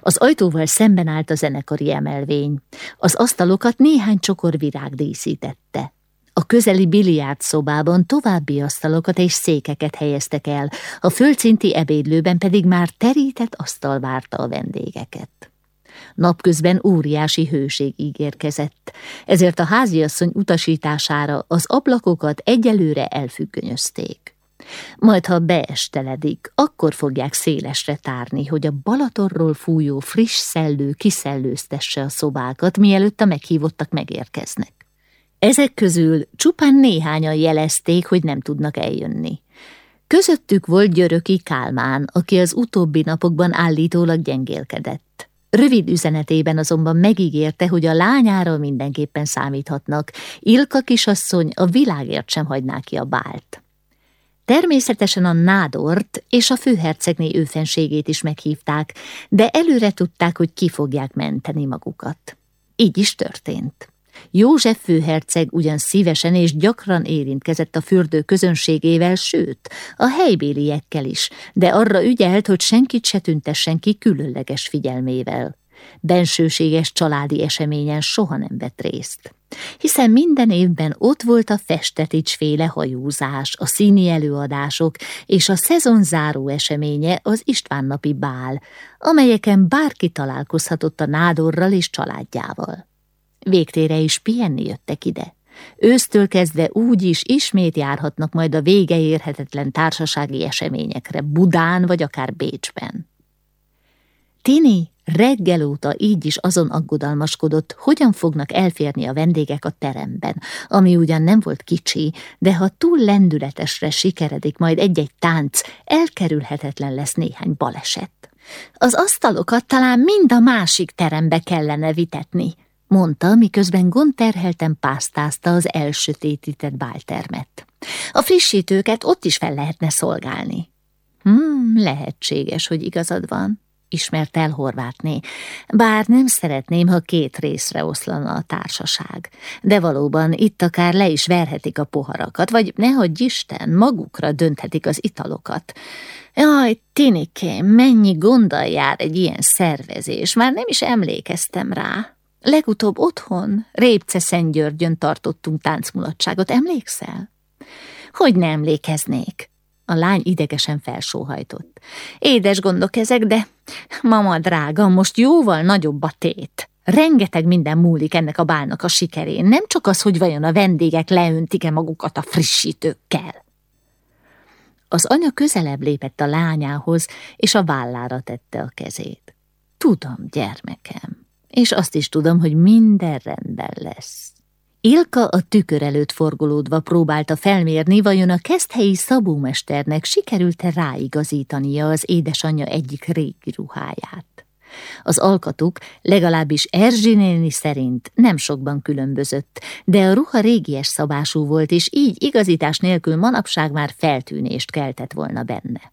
S1: Az ajtóval szemben állt a zenekari emelvény. Az asztalokat néhány csokor virág díszítette. A közeli biliárd szobában további asztalokat és székeket helyeztek el, a földszinti ebédlőben pedig már terített asztal várta a vendégeket. Napközben óriási hőség ígérkezett, ezért a háziasszony utasítására az ablakokat egyelőre elfüggönyözték. Majd, ha beesteledik, akkor fogják szélesre tárni, hogy a Balatorról fújó friss szellő kiszellőztesse a szobákat, mielőtt a meghívottak megérkeznek. Ezek közül csupán néhányan jelezték, hogy nem tudnak eljönni. Közöttük volt Györöki Kálmán, aki az utóbbi napokban állítólag gyengélkedett. Rövid üzenetében azonban megígérte, hogy a lányára mindenképpen számíthatnak. Ilka kisasszony a világért sem hagyná ki a bált. Természetesen a nádort és a főhercegné őfenségét is meghívták, de előre tudták, hogy ki fogják menteni magukat. Így is történt. József főherceg ugyan szívesen és gyakran érintkezett a fürdő közönségével, sőt, a helybéliekkel is, de arra ügyelt, hogy senkit se tüntessen ki különleges figyelmével. Bensőséges családi eseményen soha nem vett részt. Hiszen minden évben ott volt a festetics féle hajózás, a színi előadások és a szezonzáró eseménye az Istvánnapi bál, amelyeken bárki találkozhatott a nádorral és családjával. Végtére is pihenni jöttek ide. Ősztől kezdve úgy is ismét járhatnak majd a vége érhetetlen társasági eseményekre, Budán vagy akár Bécsben. Tini reggel óta így is azon aggodalmaskodott, hogyan fognak elférni a vendégek a teremben, ami ugyan nem volt kicsi, de ha túl lendületesre sikeredik majd egy-egy tánc, elkerülhetetlen lesz néhány baleset. Az asztalokat talán mind a másik terembe kellene vitetni, mondta, miközben gondterhelten pásztázta az elsötétített báltermet. A frissítőket ott is fel lehetne szolgálni. Hmm, lehetséges, hogy igazad van, ismert el Horvátné, bár nem szeretném, ha két részre oszlana a társaság. De valóban itt akár le is verhetik a poharakat, vagy nehogy Isten, magukra dönthetik az italokat. Jaj, Tinikém, mennyi gonddal jár egy ilyen szervezés, már nem is emlékeztem rá. Legutóbb otthon, Répce Szentgyörgyön tartottunk táncmulatságot, emlékszel? Hogy ne emlékeznék? A lány idegesen felsóhajtott. Édes gondok ezek, de mama drága, most jóval nagyobb a tét. Rengeteg minden múlik ennek a bálnak a sikerén, nem csak az, hogy vajon a vendégek leöntik-e magukat a frissítőkkel. Az anya közelebb lépett a lányához, és a vállára tette a kezét. Tudom, gyermekem, és azt is tudom, hogy minden rendben lesz. Ilka a tükör előtt forgolódva próbálta felmérni, vajon a keszthelyi szabómesternek sikerült-e ráigazítania az édesanyja egyik régi ruháját. Az alkatuk legalábbis Erzsinéni szerint nem sokban különbözött, de a ruha régies szabású volt, és így igazítás nélkül manapság már feltűnést keltett volna benne.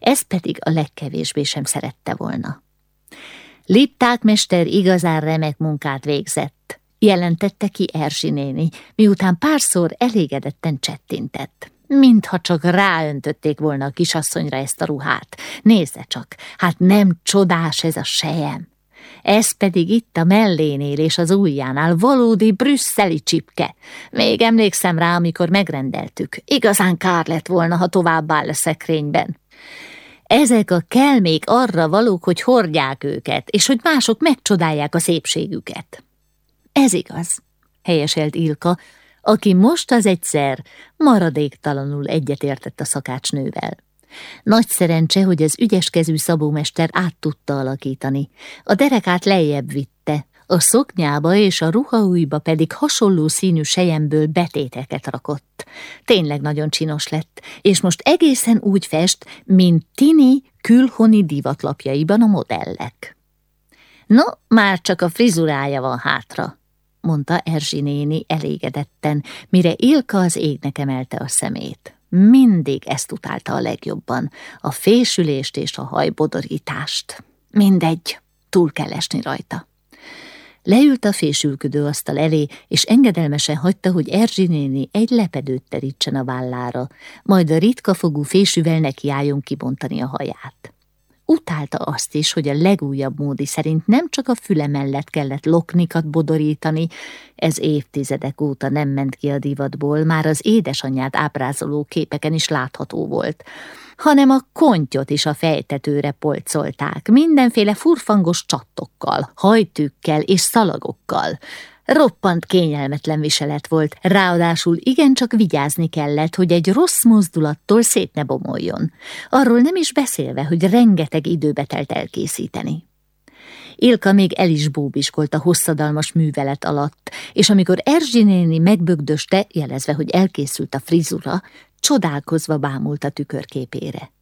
S1: Ez pedig a legkevésbé sem szerette volna. Lipták mester igazán remek munkát végzett, jelentette ki Erzsi néni, miután párszor elégedetten csettintett. Mintha csak ráöntötték volna a kisasszonyra ezt a ruhát. Nézze csak, hát nem csodás ez a sejem. Ez pedig itt a mellénél és az ujjánál valódi brüsszeli csipke. Még emlékszem rá, amikor megrendeltük. Igazán kár lett volna, ha tovább áll a szekrényben. Ezek a kelmék arra valók, hogy hordják őket, és hogy mások megcsodálják a szépségüket. Ez igaz, helyeselt Ilka, aki most az egyszer maradéktalanul egyetértett a szakácsnővel. Nagy szerencse, hogy az ügyeskezű szabómester át tudta alakítani. A derekát lejjebb vitte, a szoknyába és a ruhaújba pedig hasonló színű sejemből betéteket rakott. Tényleg nagyon csinos lett, és most egészen úgy fest, mint Tini külhoni divatlapjaiban a modellek. No, már csak a frizurája van hátra, mondta Erzsi néni elégedetten, mire Ilka az égnek emelte a szemét. Mindig ezt utálta a legjobban, a fésülést és a hajbodorítást. Mindegy, túl kell esni rajta. Leült a fésülködő asztal elé, és engedelmesen hagyta, hogy Erzsi néni egy lepedőt terítsen a vállára, majd a ritka fogú fésűvel nekiálljon kibontani a haját. Utálta azt is, hogy a legújabb módi szerint nem csak a füle mellett kellett loknikat bodorítani, ez évtizedek óta nem ment ki a divatból, már az édesanyját ábrázoló képeken is látható volt, hanem a kontyot is a fejtetőre polcolták, mindenféle furfangos csattokkal, hajtükkel és szalagokkal, Roppant kényelmetlen viselet volt, ráadásul igencsak vigyázni kellett, hogy egy rossz mozdulattól szét ne bomoljon. Arról nem is beszélve, hogy rengeteg időbe telt elkészíteni. Ilka még el is bóbiskolt a hosszadalmas művelet alatt, és amikor Erzsi néni megbögdöste, jelezve, hogy elkészült a frizura, csodálkozva bámult a tükörképére.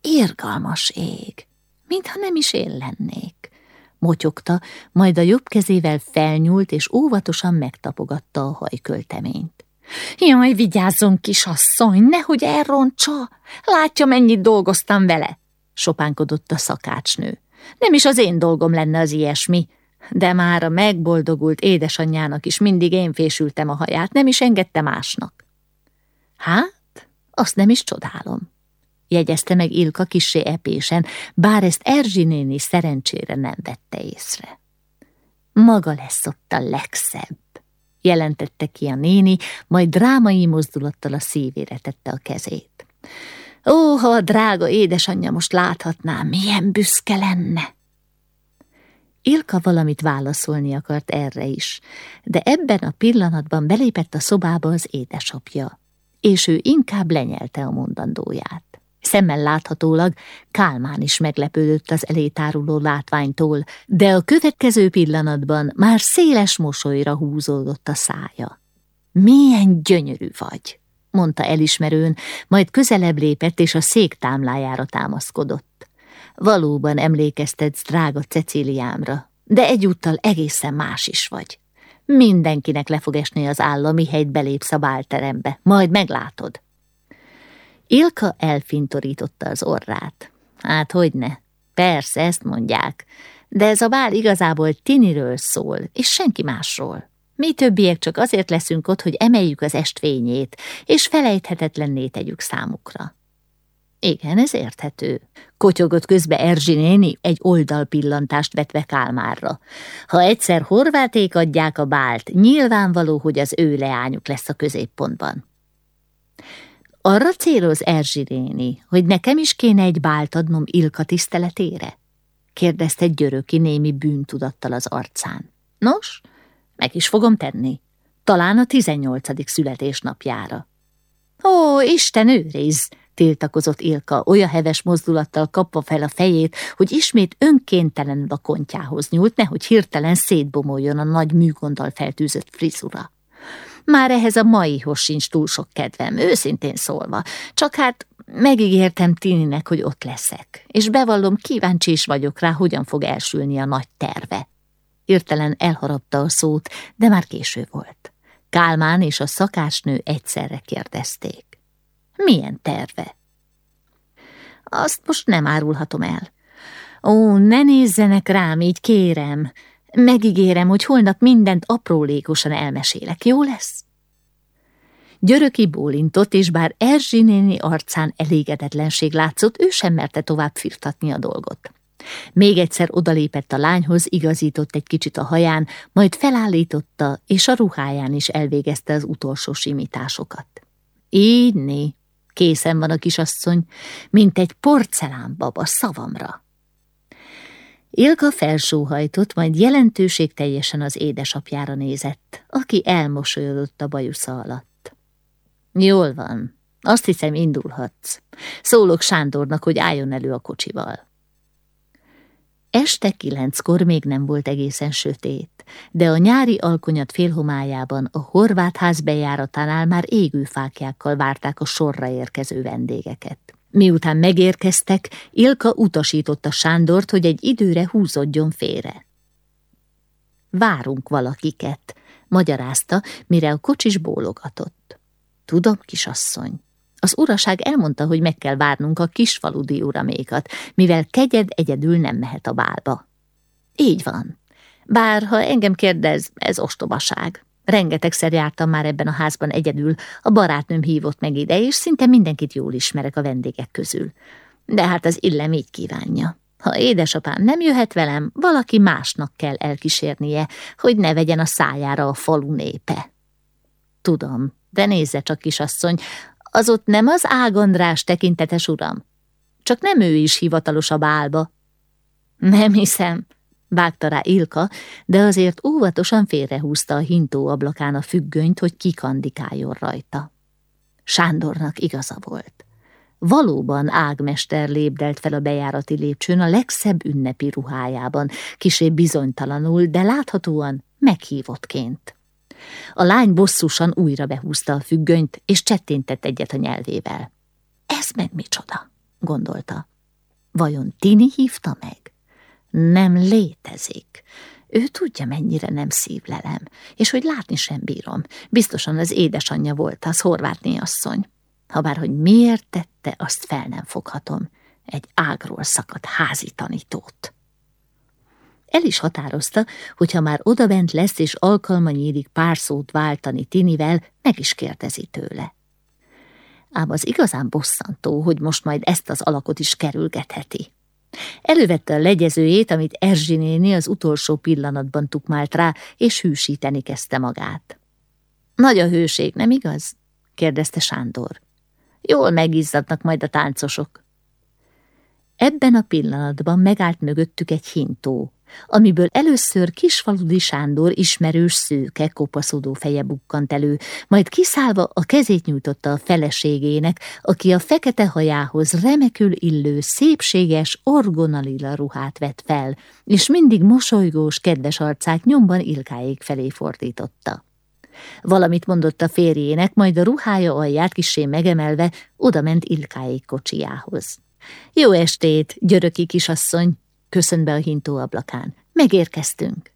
S1: Irgalmas ég, mintha nem is én lennék, motyogta, majd a jobb kezével felnyúlt, és óvatosan megtapogatta a hajkölteményt. Jaj, vigyázzon, kisasszony, nehogy elrontsa! Látja, mennyit dolgoztam vele! sopánkodott a szakácsnő. Nem is az én dolgom lenne az ilyesmi, de már a megboldogult édesanyjának is mindig én fésültem a haját, nem is engedte másnak. Hát, azt nem is csodálom, jegyezte meg Ilka kissé epésen, bár ezt Erzsi néni szerencsére nem vette észre. Maga lesz ott a legszebb, jelentette ki a néni, majd drámai mozdulattal a szívére tette a kezét. Ó, ha a drága édesanyja most láthatná, milyen büszke lenne! Ilka valamit válaszolni akart erre is, de ebben a pillanatban belépett a szobába az édesapja, és ő inkább lenyelte a mondandóját. Szemmel láthatólag Kálmán is meglepődött az elétáruló látványtól, de a következő pillanatban már széles mosolyra húzódott a szája. Milyen gyönyörű vagy! mondta elismerőn, majd közelebb lépett és a szék támlájára támaszkodott. Valóban emlékeztetsz drága Cecíliámra, de egyúttal egészen más is vagy. Mindenkinek le fog esni az állami helyt belépsz a bálterembe, majd meglátod. Ilka elfintorította az orrát. Hát hogy ne? Persze, ezt mondják. De ez a bál igazából Tiniről szól, és senki másról. Mi többiek csak azért leszünk ott, hogy emeljük az estvényét, és felejthetetlenné tegyük számukra. Igen, ez érthető. Kotyogott közbe Erzsi néni egy oldalpillantást vetve Kálmárra. Ha egyszer horváték adják a bált, nyilvánvaló, hogy az ő leányuk lesz a középpontban. Arra céloz Erzsi néni, hogy nekem is kéne egy bált adnom Ilka tiszteletére? kérdezte Györöki némi bűntudattal az arcán. Nos, meg is fogom tenni. Talán a tizennyolcadik születésnapjára. Ó, Isten őriz! Tiltakozott Ilka, olyan heves mozdulattal kapva fel a fejét, hogy ismét önkéntelenül a kontjához nyúlt, nehogy hirtelen szétbomoljon a nagy műgonddal feltűzött frizura. Már ehhez a maihoz sincs túl sok kedvem, őszintén szólva. Csak hát megígértem Tininek, hogy ott leszek, és bevallom, kíváncsi is vagyok rá, hogyan fog elsülni a nagy terve. Írtelen elharapta a szót, de már késő volt. Kálmán és a szakásnő egyszerre kérdezték. Milyen terve? Azt most nem árulhatom el. Ó, ne nézzenek rám, így kérem, Megígérem, hogy holnap mindent aprólékosan elmesélek, jó lesz? Györöki bólintott, és bár Erzsi néni arcán elégedetlenség látszott, ő sem merte tovább firtatni a dolgot. Még egyszer odalépett a lányhoz, igazított egy kicsit a haján, majd felállította, és a ruháján is elvégezte az utolsó simításokat. Így né, készen van a kisasszony, mint egy porcelánbaba szavamra. Ilka felsóhajtott, majd jelentőség teljesen az édesapjára nézett, aki elmosolyodott a bajusza alatt. Jól van, azt hiszem indulhatsz. Szólok Sándornak, hogy álljon elő a kocsival. Este kilenckor még nem volt egészen sötét, de a nyári alkonyat félhomájában a horvát ház bejáratánál már égő fákjákkal várták a sorra érkező vendégeket. Miután megérkeztek, Ilka utasította Sándort, hogy egy időre húzódjon félre. Várunk valakiket, magyarázta, mire a kocsis bólogatott. Tudom, kisasszony. Az uraság elmondta, hogy meg kell várnunk a kisfaludi uramékat, mivel kegyed egyedül nem mehet a bálba. Így van. Bár, ha engem kérdez, ez ostobaság. Rengetegszer jártam már ebben a házban egyedül, a barátnőm hívott meg ide, és szinte mindenkit jól ismerek a vendégek közül. De hát az illem így kívánja. Ha édesapám nem jöhet velem, valaki másnak kell elkísérnie, hogy ne vegyen a szájára a falu népe. Tudom, de nézze csak, kisasszony, az ott nem az Ágondrás tekintetes uram. Csak nem ő is hivatalos a bálba. Nem hiszem, Vágta rá Ilka, de azért óvatosan félrehúzta a hintó ablakán a függönyt, hogy kikandikáljon rajta. Sándornak igaza volt. Valóban ágmester lépdelt fel a bejárati lépcsőn a legszebb ünnepi ruhájában, kisé bizonytalanul, de láthatóan meghívottként. A lány bosszusan újra behúzta a függönyt, és csettintett egyet a nyelvével. Ez meg micsoda, gondolta. Vajon Tini hívta meg? Nem létezik. Ő tudja, mennyire nem szívlelem, és hogy látni sem bírom. Biztosan az édesanyja volt az horvátné asszony. Habár, hogy miért tette, azt fel nem foghatom. Egy ágról szakadt házi tanítót. El is határozta, hogy ha már odabent lesz és alkalma nyílik pár szót váltani Tinivel, meg is kérdezi tőle. Ám az igazán bosszantó, hogy most majd ezt az alakot is kerülgetheti. Elővette a legyezőjét, amit Erzsi néni az utolsó pillanatban tukmált rá, és hűsíteni kezdte magát. Nagy a hőség, nem igaz? kérdezte Sándor. Jól megizzadnak majd a táncosok. Ebben a pillanatban megállt mögöttük egy hintó, amiből először kisfaludi Sándor ismerős szőke, kopaszodó feje bukkant elő, majd kiszállva a kezét nyújtotta a feleségének, aki a fekete hajához remekül illő, szépséges, orgonalila ruhát vett fel, és mindig mosolygós, kedves arcát nyomban Ilkáék felé fordította. Valamit mondott a férjének, majd a ruhája alját kisé megemelve odament Ilkáék kocsijához. Jó estét, györöki kisasszony, köszönt be a hintó ablakán. Megérkeztünk.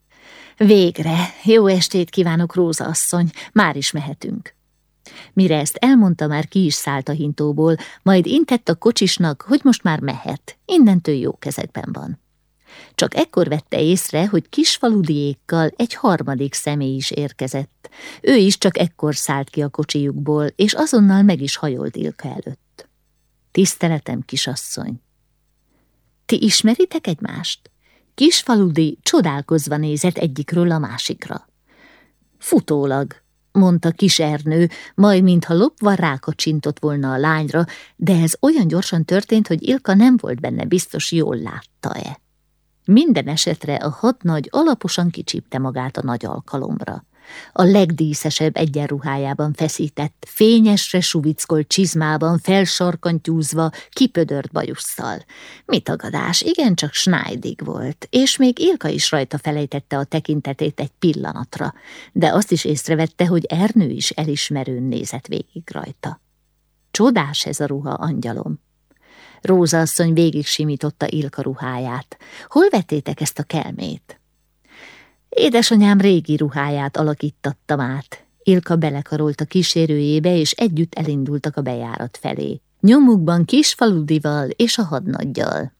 S1: Végre, jó estét kívánok, Róza asszony, már is mehetünk. Mire ezt elmondta, már ki is szállt a hintóból, majd intett a kocsisnak, hogy most már mehet, innentől jó kezekben van. Csak ekkor vette észre, hogy kisfaludiékkal egy harmadik személy is érkezett. Ő is csak ekkor szállt ki a kocsijukból, és azonnal meg is hajolt Ilka előtt. Tiszteletem, kisasszony! Ti ismeritek egymást? Kisfaludi csodálkozva nézett egyikről a másikra. Futólag, mondta kis Ernő, majd mintha lopva rákacsintott volna a lányra, de ez olyan gyorsan történt, hogy Ilka nem volt benne biztos, jól látta-e. Minden esetre a hat nagy alaposan kicsípte magát a nagy alkalomra a legdíszesebb egyenruhájában feszített, fényesre suvickolt csizmában, felsarkantyúzva, kipödört bajusszal. Mi tagadás, igencsak snájdig volt, és még Ilka is rajta felejtette a tekintetét egy pillanatra, de azt is észrevette, hogy Ernő is elismerőn nézett végig rajta. Csodás ez a ruha, angyalom. Róza asszony végig simította Ilka ruháját. Hol vettétek ezt a kelmét? Édesanyám régi ruháját alakítattam át. Ilka belekarolt a kísérőjébe, és együtt elindultak a bejárat felé. Nyomukban kis faludival és a hadnaggyal.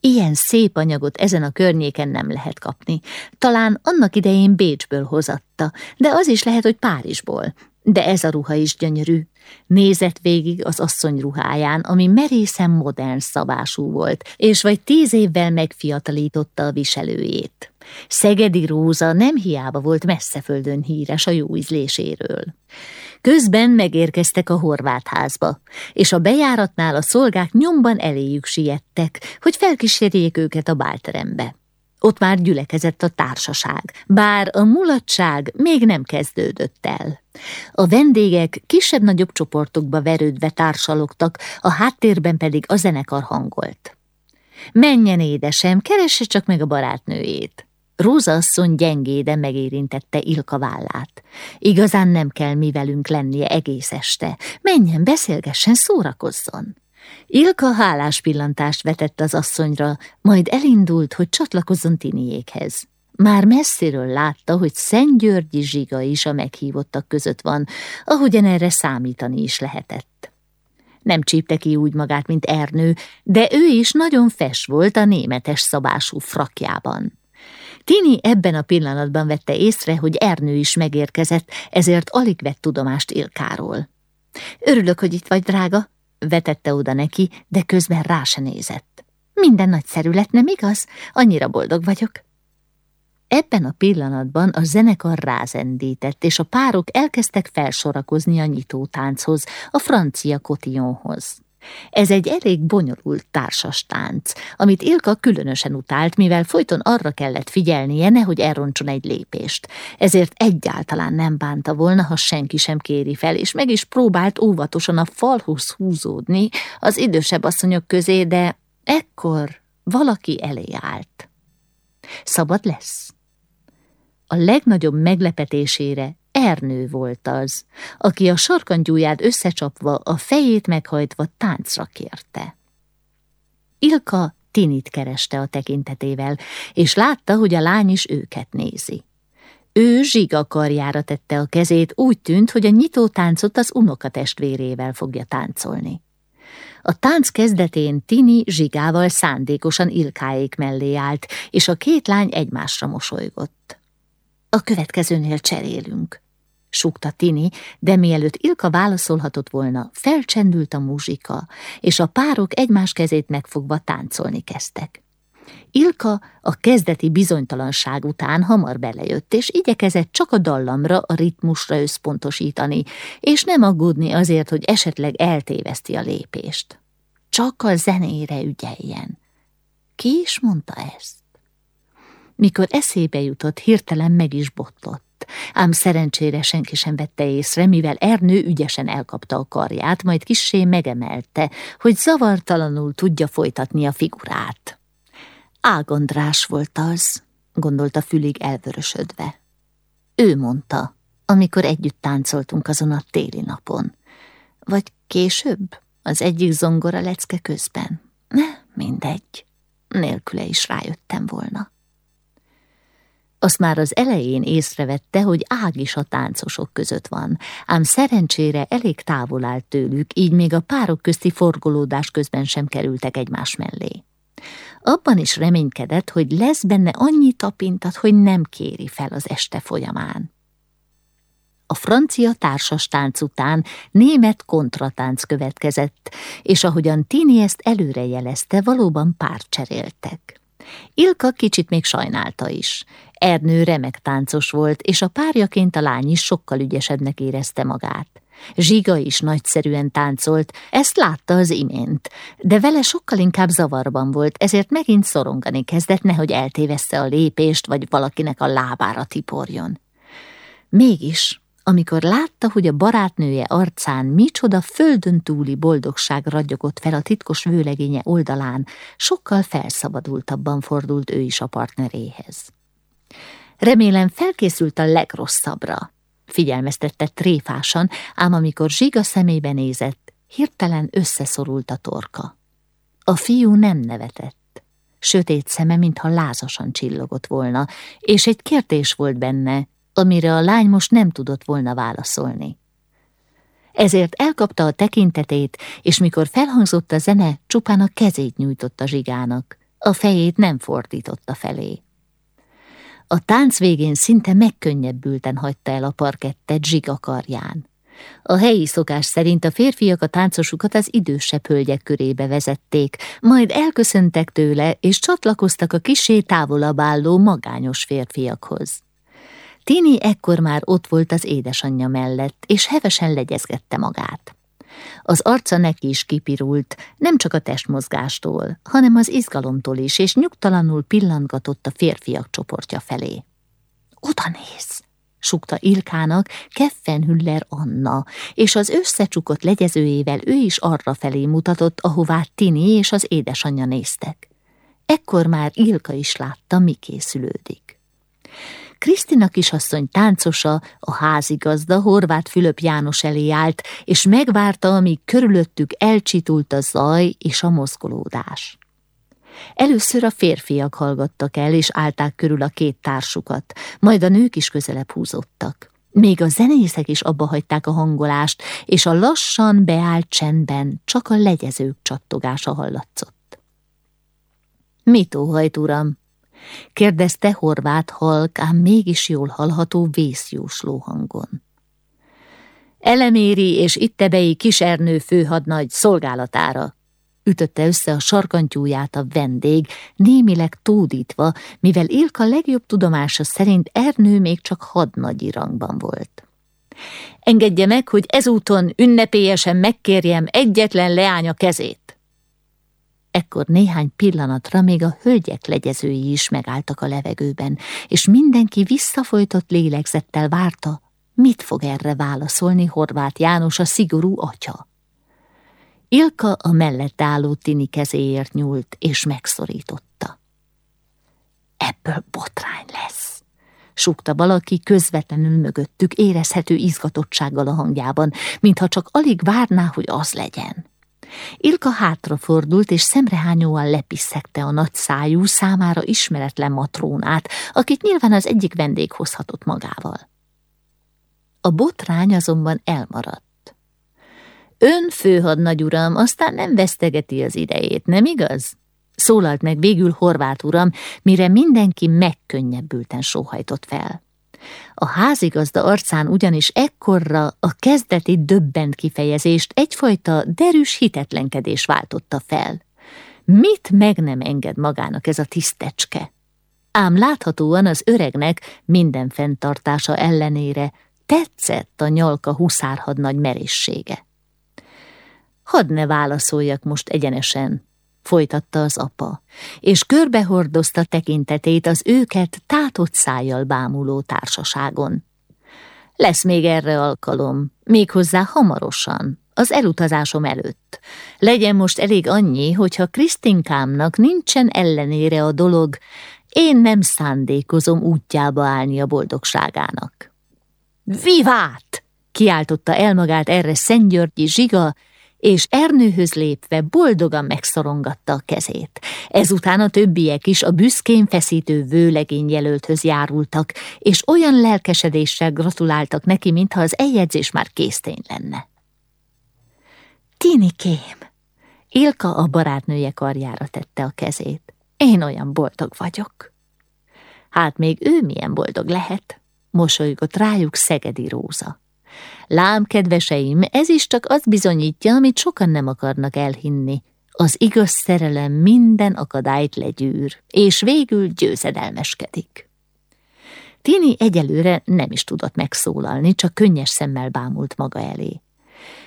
S1: Ilyen szép anyagot ezen a környéken nem lehet kapni. Talán annak idején Bécsből hozatta, de az is lehet, hogy Párizsból. De ez a ruha is gyönyörű. Nézett végig az asszony ruháján, ami merészen modern szabású volt, és vagy tíz évvel megfiatalította a viselőjét. Szegedi Róza nem hiába volt messzeföldön híres a jó ízléséről. Közben megérkeztek a horvát házba, és a bejáratnál a szolgák nyomban eléjük siettek, hogy felkísérjék őket a bálterembe. Ott már gyülekezett a társaság, bár a mulatság még nem kezdődött el. A vendégek kisebb-nagyobb csoportokba verődve társalogtak, a háttérben pedig a zenekar hangolt. Menjen, édesem, keresse csak meg a barátnőjét. Róza asszony gyengéden megérintette Ilka vállát. Igazán nem kell mi velünk lennie egész este. Menjen, beszélgessen, szórakozzon. Ilka hálás pillantást vetett az asszonyra, majd elindult, hogy csatlakozzon Tiniékhez. Már messziről látta, hogy Szent Györgyi Zsiga is a meghívottak között van, ahogyan erre számítani is lehetett. Nem csípte ki úgy magát, mint Ernő, de ő is nagyon fes volt a németes szabású frakjában. Tini ebben a pillanatban vette észre, hogy Ernő is megérkezett, ezért alig vett tudomást Ilkáról. Örülök, hogy itt vagy, drága, vetette oda neki, de közben rá se nézett. Minden nagyszerű lett, nem igaz? Annyira boldog vagyok. Ebben a pillanatban a zenekar rázendített, és a párok elkezdtek felsorakozni a nyitótánchoz, a francia kotillonhoz. Ez egy elég bonyolult társas tánc, amit Ilka különösen utált, mivel folyton arra kellett figyelnie, nehogy elroncson egy lépést. Ezért egyáltalán nem bánta volna, ha senki sem kéri fel, és meg is próbált óvatosan a falhoz húzódni az idősebb asszonyok közé, de ekkor valaki elé állt. Szabad lesz. A legnagyobb meglepetésére Ernő volt az, aki a sarkantyúját összecsapva, a fejét meghajtva táncra kérte. Ilka Tinit kereste a tekintetével, és látta, hogy a lány is őket nézi. Ő zsiga karjára tette a kezét, úgy tűnt, hogy a nyitó táncot az unokatestvérével fogja táncolni. A tánc kezdetén Tini zsigával szándékosan Ilkáék mellé állt, és a két lány egymásra mosolygott. A következőnél cserélünk, súgta Tini, de mielőtt Ilka válaszolhatott volna, felcsendült a muzsika, és a párok egymás kezét megfogva táncolni kezdtek. Ilka a kezdeti bizonytalanság után hamar belejött, és igyekezett csak a dallamra, a ritmusra összpontosítani, és nem aggódni azért, hogy esetleg eltéveszti a lépést. Csak a zenére ügyeljen. Ki is mondta ezt? Mikor eszébe jutott, hirtelen meg is botlott. Ám szerencsére senki sem vette észre, mivel Ernő ügyesen elkapta a karját, majd kissé megemelte, hogy zavartalanul tudja folytatni a figurát. Ágondrás volt az, gondolta fülig elvörösödve. Ő mondta, amikor együtt táncoltunk azon a téli napon. Vagy később, az egyik zongora lecke közben. Ne, mindegy. Nélküle is rájöttem volna. Azt már az elején észrevette, hogy Ág is a táncosok között van, ám szerencsére elég távol állt tőlük, így még a párok közti forgolódás közben sem kerültek egymás mellé. Abban is reménykedett, hogy lesz benne annyi tapintat, hogy nem kéri fel az este folyamán. A francia társas tánc után német kontratánc következett, és ahogyan Tini ezt előrejelezte, valóban pár cseréltek. Ilka kicsit még sajnálta is. Ernő remek táncos volt, és a párjaként a lány is sokkal ügyesebbnek érezte magát. Zsiga is nagyszerűen táncolt, ezt látta az imént, de vele sokkal inkább zavarban volt, ezért megint szorongani kezdett, nehogy eltévessze a lépést, vagy valakinek a lábára tiporjon. Mégis, amikor látta, hogy a barátnője arcán micsoda földön túli boldogság ragyogott fel a titkos vőlegénye oldalán, sokkal felszabadultabban fordult ő is a partneréhez. Remélem felkészült a legrosszabbra, figyelmeztette tréfásan, ám amikor Zsiga szemébe nézett, hirtelen összeszorult a torka. A fiú nem nevetett. Sötét szeme, mintha lázasan csillogott volna, és egy kérdés volt benne, amire a lány most nem tudott volna válaszolni. Ezért elkapta a tekintetét, és mikor felhangzott a zene, csupán a kezét nyújtotta zsigának, a fejét nem fordította felé. A tánc végén szinte megkönnyebbülten hagyta el a parkettet zsiga. A helyi szokás szerint a férfiak a táncosukat az idősebb hölgyek körébe vezették, majd elköszöntek tőle, és csatlakoztak a kisé távolabb álló magányos férfiakhoz. Tini ekkor már ott volt az édesanyja mellett, és hevesen legyezgette magát. Az arca neki is kipirult, nem csak a testmozgástól, hanem az izgalomtól is, és nyugtalanul pillantgatott a férfiak csoportja felé. Oda néz! sukta Ilkának Keffenhüller Anna, és az összecsukott legyezőjével ő is arra felé mutatott, ahová Tini és az édesanyja néztek. Ekkor már Ilka is látta, mi készülődik. Krisztina kisasszony táncosa, a házigazda Horváth Fülöp János elé állt, és megvárta, amíg körülöttük elcsitult a zaj és a mozgolódás. Először a férfiak hallgattak el, és állták körül a két társukat, majd a nők is közelebb húzottak. Még a zenészek is abba hagyták a hangolást, és a lassan beállt csendben csak a legyezők csattogása hallatszott. Mit óhajt, uram? Kérdezte horvát halk, ám mégis jól hallható vészjósló hangon. Eleméri és ittebei kisernő főhadnagy szolgálatára, ütötte össze a sarkantyúját a vendég, némileg tódítva, mivel Ilka legjobb tudomása szerint Ernő még csak hadnagyi rangban volt. Engedje meg, hogy ezúton ünnepélyesen megkérjem egyetlen leánya kezét. Ekkor néhány pillanatra még a hölgyek legyezői is megálltak a levegőben, és mindenki visszafolytott lélegzettel várta, mit fog erre válaszolni Horváth János a szigorú atya. Ilka a mellett álló Tini kezéért nyúlt, és megszorította. Ebből botrány lesz, súgta valaki közvetlenül mögöttük érezhető izgatottsággal a hangjában, mintha csak alig várná, hogy az legyen. Ilka hátrafordult, és szemrehányóan lepiszegte a nagy szájú, számára ismeretlen matrónát, akit nyilván az egyik vendég hozhatott magával. A botrány azonban elmaradt. Ön főhadnagy uram, aztán nem vesztegeti az idejét, nem igaz? Szólalt meg végül horvát uram, mire mindenki megkönnyebbülten sóhajtott fel. A házigazda arcán ugyanis ekkorra a kezdeti döbbent kifejezést egyfajta derűs hitetlenkedés váltotta fel. Mit meg nem enged magának ez a tisztecske? Ám láthatóan az öregnek minden fenntartása ellenére tetszett a nyalka huszárhadnagy merészsége. Hadd ne válaszoljak most egyenesen, folytatta az apa, és körbehordozta tekintetét az őket tátott szájjal bámuló társaságon. Lesz még erre alkalom, méghozzá hamarosan, az elutazásom előtt. Legyen most elég annyi, hogyha Krisztinkámnak nincsen ellenére a dolog, én nem szándékozom útjába állni a boldogságának. Vivát! kiáltotta el magát erre Szentgyörgyi Zsiga, és Ernőhöz lépve boldogan megszorongatta a kezét. Ezután a többiek is a büszkén feszítő vőlegény jelölthöz járultak, és olyan lelkesedéssel gratuláltak neki, mintha az eljegyzés már késztény lenne. Tinikém! Ilka a barátnője karjára tette a kezét. Én olyan boldog vagyok. Hát még ő milyen boldog lehet? Mosolygott rájuk Szegedi Róza. Lám, kedveseim, ez is csak azt bizonyítja, amit sokan nem akarnak elhinni. Az igaz szerelem minden akadályt legyűr, és végül győzedelmeskedik. Tini egyelőre nem is tudott megszólalni, csak könnyes szemmel bámult maga elé.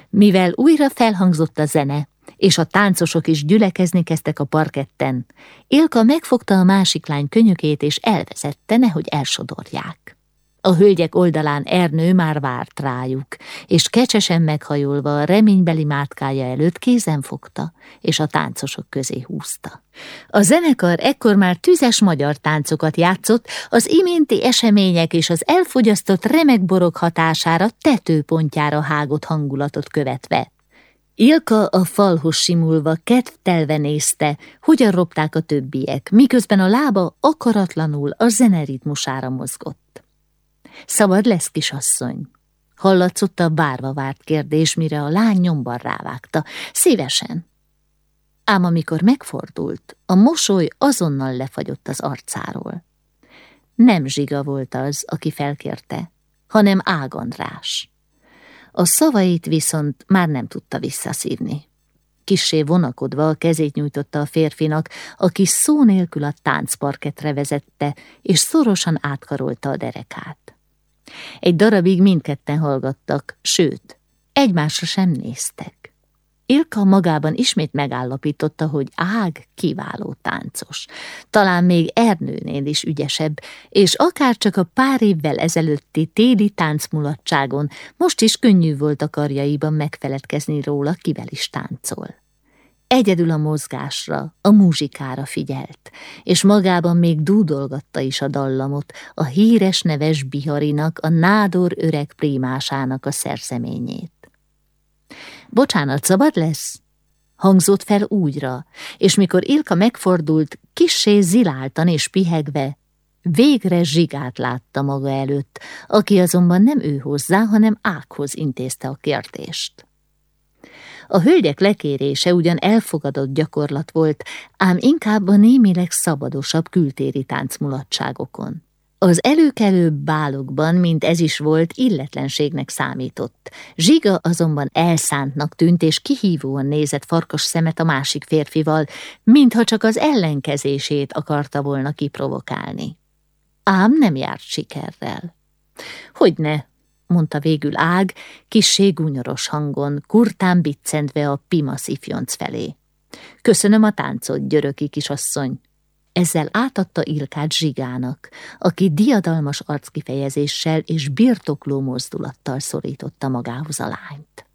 S1: Mivel újra felhangzott a zene, és a táncosok is gyülekezni kezdtek a parketten, Ilka megfogta a másik lány könyökét, és elvezette, nehogy elsodorják. A hölgyek oldalán Ernő már várt rájuk, és kecsesen meghajolva a reménybeli mátkája előtt kézen fogta, és a táncosok közé húzta. A zenekar ekkor már tüzes magyar táncokat játszott, az iménti események és az elfogyasztott remek borok hatására tetőpontjára hágott hangulatot követve. Ilka a falhoz simulva kedvtelve nézte, hogyan ropták a többiek, miközben a lába akaratlanul a zeneritmusára mozgott. Szabad lesz, kisasszony. Hallatszott a bárva várt kérdés, mire a lány nyomban rávágta. Szívesen. Ám amikor megfordult, a mosoly azonnal lefagyott az arcáról. Nem zsiga volt az, aki felkérte, hanem Ágandrás. A szavait viszont már nem tudta visszaszívni. Kissé vonakodva a kezét nyújtotta a férfinak, aki szó nélkül a táncparketre vezette, és szorosan átkarolta a derekát. Egy darabig mindketten hallgattak, sőt, egymásra sem néztek. Ilka magában ismét megállapította, hogy Ág kiváló táncos, talán még Ernőnél is ügyesebb, és akár csak a pár évvel ezelőtti téli táncmulatságon most is könnyű volt a karjaiban megfeledkezni róla, kivel is táncol. Egyedül a mozgásra, a muzsikára figyelt, és magában még dúdolgatta is a dallamot, a híres neves Biharinak, a nádor öreg prímásának a szerzeményét. Bocsánat, szabad lesz? Hangzott fel úgyra, és mikor Ilka megfordult, kissé ziláltan és pihegve, végre zsigát látta maga előtt, aki azonban nem ő hozzá, hanem Ákhoz intézte a kérdést. A hölgyek lekérése ugyan elfogadott gyakorlat volt, ám inkább a némileg szabadosabb kültéri táncmulatságokon. Az előkelőbb bálokban, mint ez is volt, illetlenségnek számított. Zsiga azonban elszántnak tűnt, és kihívóan nézett farkas szemet a másik férfival, mintha csak az ellenkezését akarta volna kiprovokálni. Ám nem járt sikerrel. Hogyne, mondta végül Ág, kissé gúnyoros hangon, kurtán biccentve a Pima ifjonc felé. Köszönöm a táncot, györöki kisasszony. Ezzel átadta Ilkát Zsigának, aki diadalmas arckifejezéssel és birtokló mozdulattal szorította magához a lányt.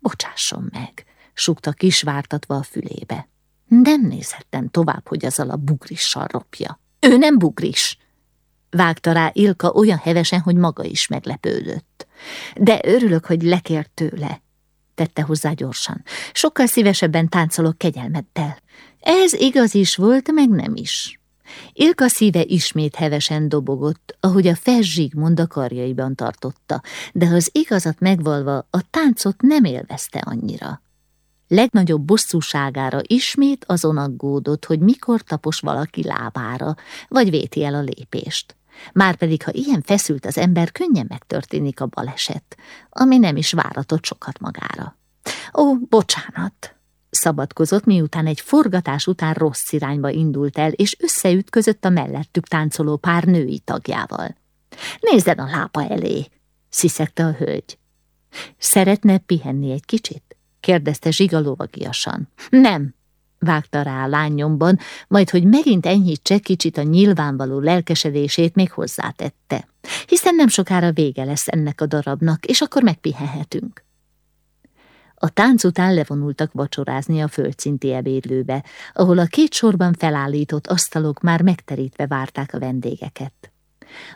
S1: Bocsásson meg, sukta kisvártatva a fülébe. Nem nézhettem tovább, hogy az a bugrissal ropja. Ő nem bugris! Vágta rá Ilka olyan hevesen, hogy maga is meglepődött. De örülök, hogy lekért tőle, tette hozzá gyorsan. Sokkal szívesebben táncolok kegyelmeddel. Ez igaz is volt, meg nem is. Ilka szíve ismét hevesen dobogott, ahogy a Fes Zsigmond a karjaiban tartotta, de az igazat megvalva a táncot nem élvezte annyira. Legnagyobb bosszúságára ismét azon aggódott, hogy mikor tapos valaki lábára, vagy véti el a lépést. Márpedig, ha ilyen feszült az ember, könnyen megtörténik a baleset, ami nem is váratott sokat magára. Ó, bocsánat! Szabadkozott, miután egy forgatás után rossz irányba indult el, és összeütközött a mellettük táncoló pár női tagjával. Nézzen a lápa elé, sziszegte a hölgy. Szeretne pihenni egy kicsit? kérdezte zsigalóvagiasan. Nem, vágta rá a lányomban, majd hogy megint enyhítse kicsit a nyilvánvaló lelkesedését, még hozzátette. Hiszen nem sokára vége lesz ennek a darabnak, és akkor megpihenhetünk. A tánc után levonultak vacsorázni a földszinti ebédlőbe, ahol a két sorban felállított asztalok már megterítve várták a vendégeket.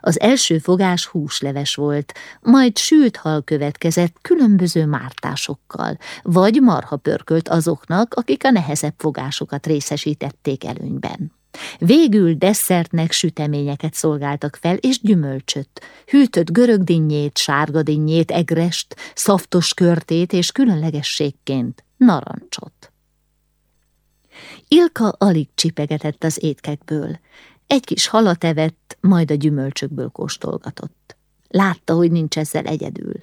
S1: Az első fogás húsleves volt, majd sült hal következett különböző mártásokkal, vagy marha pörkölt azoknak, akik a nehezebb fogásokat részesítették előnyben. Végül desszertnek süteményeket szolgáltak fel, és gyümölcsöt, hűtött görögdinnyét, sárgadinnyét, egrest, szaftos körtét, és különlegességként narancsot. Ilka alig csipegetett az étkekből. Egy kis halat evett, majd a gyümölcsökből kóstolgatott. Látta, hogy nincs ezzel egyedül.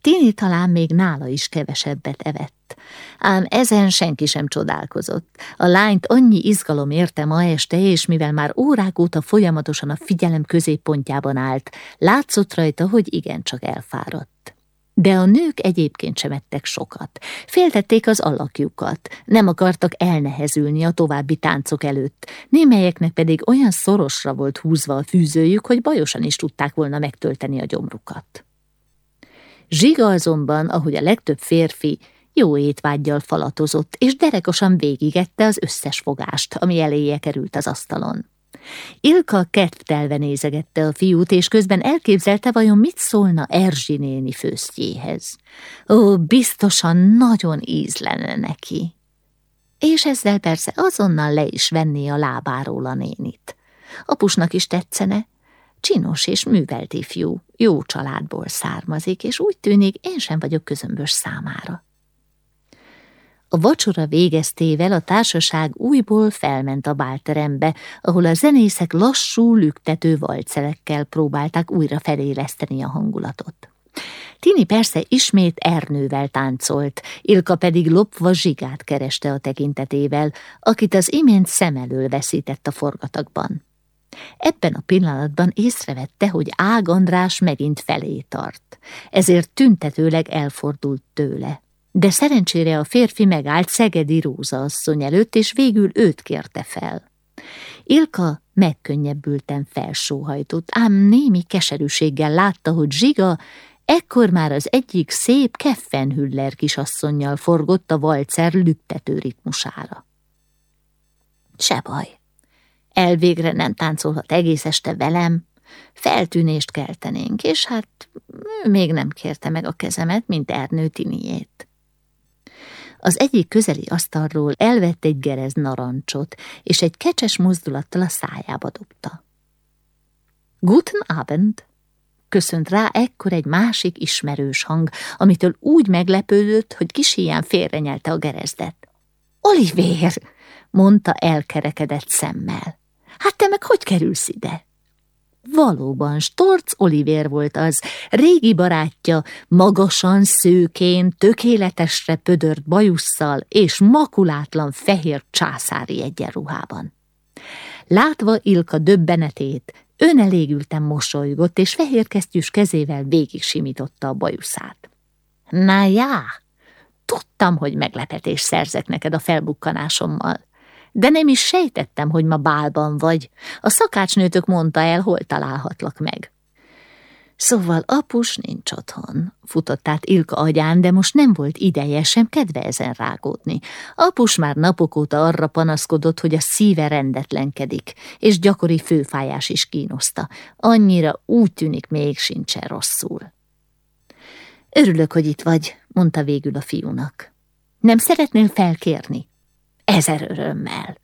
S1: Tini talán még nála is kevesebbet evett. Ám ezen senki sem csodálkozott. A lányt annyi izgalom érte ma este, és mivel már órák óta folyamatosan a figyelem középpontjában állt, látszott rajta, hogy igencsak elfáradt. De a nők egyébként sem ettek sokat. Féltették az alakjukat, nem akartak elnehezülni a további táncok előtt, némelyeknek pedig olyan szorosra volt húzva a fűzőjük, hogy bajosan is tudták volna megtölteni a gyomrukat. Zsiga azonban, ahogy a legtöbb férfi, jó étvágyjal falatozott, és derekosan végigette az összes fogást, ami eléje került az asztalon. Ilka kedvtelve nézegette a fiút, és közben elképzelte, vajon mit szólna Erzsi néni főztjéhez. Ó, biztosan nagyon íz lenne neki. És ezzel persze azonnal le is venné a lábáról a nénit. Apusnak is tetszene, csinos és művelt ifjú, jó családból származik, és úgy tűnik, én sem vagyok közömbös számára. A vacsora végeztével a társaság újból felment a bálterembe, ahol a zenészek lassú, lüktető valcelekkel próbálták újra feléleszteni a hangulatot. Tini persze ismét Ernővel táncolt, Ilka pedig lopva zsigát kereste a tekintetével, akit az imént szem elől veszített a forgatagban. Ebben a pillanatban észrevette, hogy Ág András megint felé tart, ezért tüntetőleg elfordult tőle de szerencsére a férfi megállt Szegedi Róza asszony előtt, és végül őt kérte fel. Ilka megkönnyebbülten felsóhajtott, ám némi keserűséggel látta, hogy Zsiga ekkor már az egyik szép Keffenhüller kisasszonynal forgott a valcer lüktető ritmusára. Se baj, elvégre nem táncolhat egész este velem, feltűnést keltenénk, és hát még nem kérte meg a kezemet, mint Ernő Tiniét. Az egyik közeli asztalról elvett egy gerez narancsot, és egy kecses mozdulattal a szájába dobta. Guten Abend! Köszönt rá ekkor egy másik ismerős hang, amitől úgy meglepődött, hogy kis ilyen félrenyelte a gerezdet. Olivér! mondta elkerekedett szemmel. Hát te meg hogy kerülsz ide? Valóban, Storc Oliver volt az, régi barátja, magasan, szőkén, tökéletesre pödört bajusszal és makulátlan fehér császári egyenruhában. Látva Ilka döbbenetét, Önelégülten mosolygott, és fehérkesztyűs kezével végig simította a bajuszát. Na já, tudtam, hogy meglepetés szerzek neked a felbukkanásommal. De nem is sejtettem, hogy ma bálban vagy. A szakácsnőtök mondta el, hol találhatlak meg. Szóval apus nincs otthon, futott át Ilka agyán, de most nem volt ideje sem kedve ezen rágódni. Apus már napok óta arra panaszkodott, hogy a szíve rendetlenkedik, és gyakori főfájás is kínoszta. Annyira úgy tűnik, még sincsen rosszul. Örülök, hogy itt vagy, mondta végül a fiúnak. Nem szeretnél felkérni? Ezer örömmel.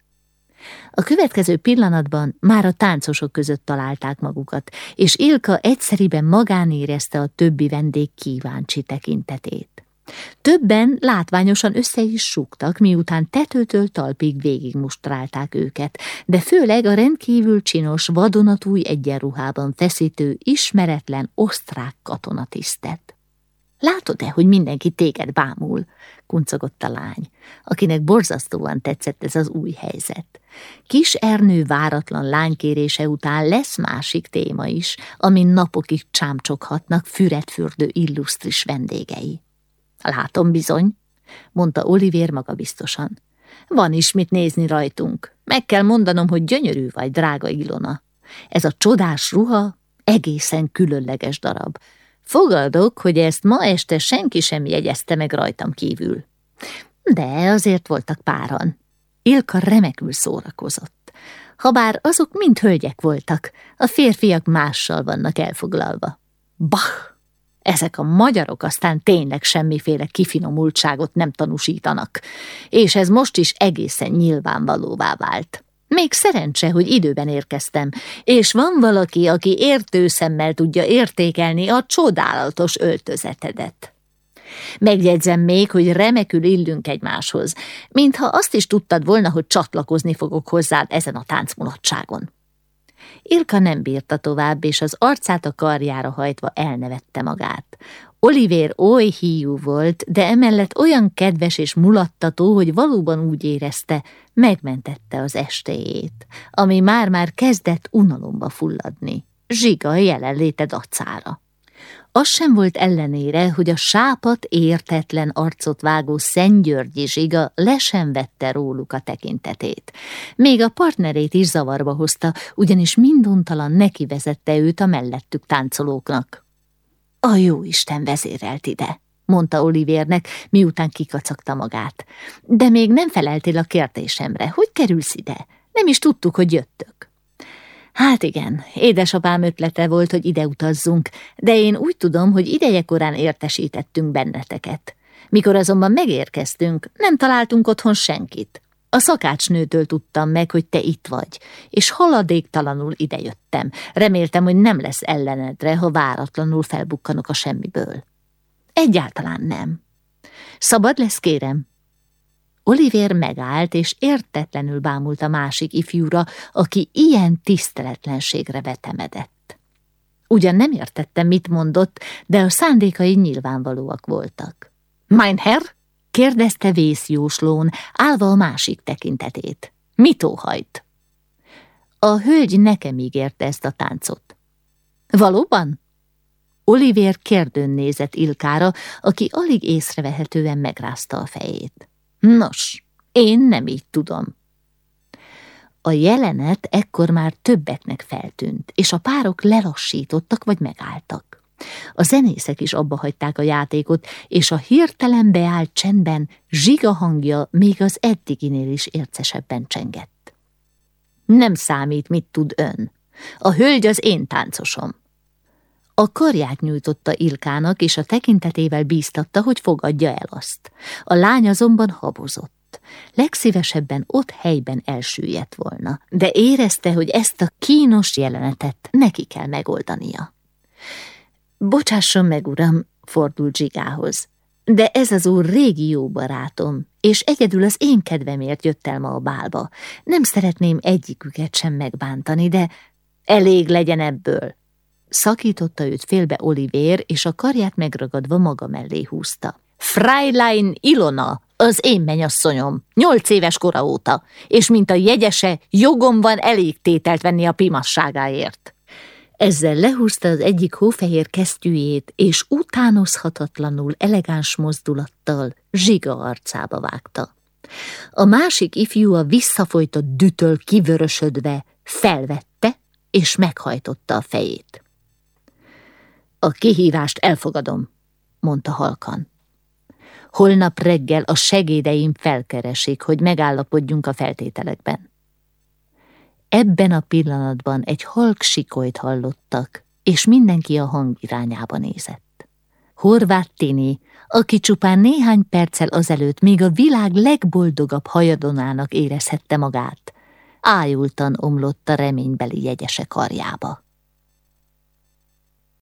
S1: A következő pillanatban már a táncosok között találták magukat, és Ilka egyszeriben magán érezte a többi vendég kíváncsi tekintetét. Többen látványosan össze is súgtak, miután tetőtől talpig végigmustrálták őket, de főleg a rendkívül csinos, vadonatúj egyenruhában feszítő, ismeretlen osztrák katonatisztet. Látod-e, hogy mindenki téged bámul? kuncogott a lány, akinek borzasztóan tetszett ez az új helyzet. Kis Ernő váratlan lánykérése után lesz másik téma is, amin napokig csámcsoghatnak füretfürdő illusztris vendégei. Látom bizony, mondta Olivér magabiztosan. Van is mit nézni rajtunk. Meg kell mondanom, hogy gyönyörű vagy, drága Ilona. Ez a csodás ruha egészen különleges darab, Fogadok, hogy ezt ma este senki sem jegyezte meg rajtam kívül. De azért voltak páran. Ilka remekül szórakozott. Habár azok mind hölgyek voltak, a férfiak mással vannak elfoglalva. Bah! Ezek a magyarok aztán tényleg semmiféle kifinomultságot nem tanúsítanak, és ez most is egészen nyilvánvalóvá vált. Még szerencse, hogy időben érkeztem, és van valaki, aki értő szemmel tudja értékelni a csodálatos öltözetedet. Megjegyzem még, hogy remekül illünk egymáshoz, mintha azt is tudtad volna, hogy csatlakozni fogok hozzád ezen a táncmulatságon. Ilka nem bírta tovább, és az arcát a karjára hajtva elnevette magát. Oliver oly híjú volt, de emellett olyan kedves és mulattató, hogy valóban úgy érezte, megmentette az estéjét, ami már-már kezdett unalomba fulladni. Zsiga jelenléte dacára. Az sem volt ellenére, hogy a sápat értetlen arcot vágó Szentgyörgyi zsiga le sem vette róluk a tekintetét. Még a partnerét is zavarba hozta, ugyanis minduntalan neki vezette őt a mellettük táncolóknak. A jó Isten vezérelt ide, mondta Olivérnek, miután kikacagta magát. De még nem feleltél a kérdésemre. Hogy kerülsz ide? Nem is tudtuk, hogy jöttök. Hát igen, édesapám ötlete volt, hogy ide utazzunk, de én úgy tudom, hogy idejekorán értesítettünk benneteket. Mikor azonban megérkeztünk, nem találtunk otthon senkit. A szakácsnőtől tudtam meg, hogy te itt vagy, és haladéktalanul idejöttem. Reméltem, hogy nem lesz ellenedre, ha váratlanul felbukkanok a semmiből. Egyáltalán nem. Szabad lesz, kérem? Oliver megállt, és értetlenül bámult a másik ifjúra, aki ilyen tiszteletlenségre vetemedett. Ugyan nem értettem, mit mondott, de a szándékai nyilvánvalóak voltak. Mein Herr? Kérdezte vészjóslón, állva a másik tekintetét. Mit óhajt? A hölgy nekem ígérte ezt a táncot. Valóban? Oliver kérdőn nézett Ilkára, aki alig észrevehetően megrázta a fejét. Nos, én nem így tudom. A jelenet ekkor már többeknek feltűnt, és a párok lelassítottak vagy megálltak. A zenészek is abba hagyták a játékot, és a hirtelen beállt csendben zsiga hangja még az eddiginél is ércesebben csengett. Nem számít, mit tud ön. A hölgy az én táncosom. A karját nyújtotta Ilkának, és a tekintetével bíztatta, hogy fogadja el azt. A lány azonban habozott. Legszívesebben ott helyben elsüllyedt volna, de érezte, hogy ezt a kínos jelenetet neki kell megoldania. Bocsásson meg, uram, fordult Zsigához, de ez az úr régi jó barátom, és egyedül az én kedvemért jött el ma a bálba. Nem szeretném egyiküket sem megbántani, de elég legyen ebből. Szakította őt félbe Olivér, és a karját megragadva maga mellé húzta. Freilein Ilona, az én menyasszonyom, nyolc éves kora óta, és mint a jegyese, jogom van elég tételt venni a pimasságáért. Ezzel lehúzta az egyik hófehér kesztyűjét, és utánozhatatlanul elegáns mozdulattal zsiga arcába vágta. A másik ifjú a visszafolytott dütöl kivörösödve felvette, és meghajtotta a fejét. A kihívást elfogadom, mondta halkan. Holnap reggel a segédeim felkeresik, hogy megállapodjunk a feltételekben. Ebben a pillanatban egy halk sikolyt hallottak, és mindenki a hang irányába nézett. Horváth Tini, aki csupán néhány perccel azelőtt még a világ legboldogabb hajadonának érezhette magát, ájultan omlott a reménybeli jegyese karjába.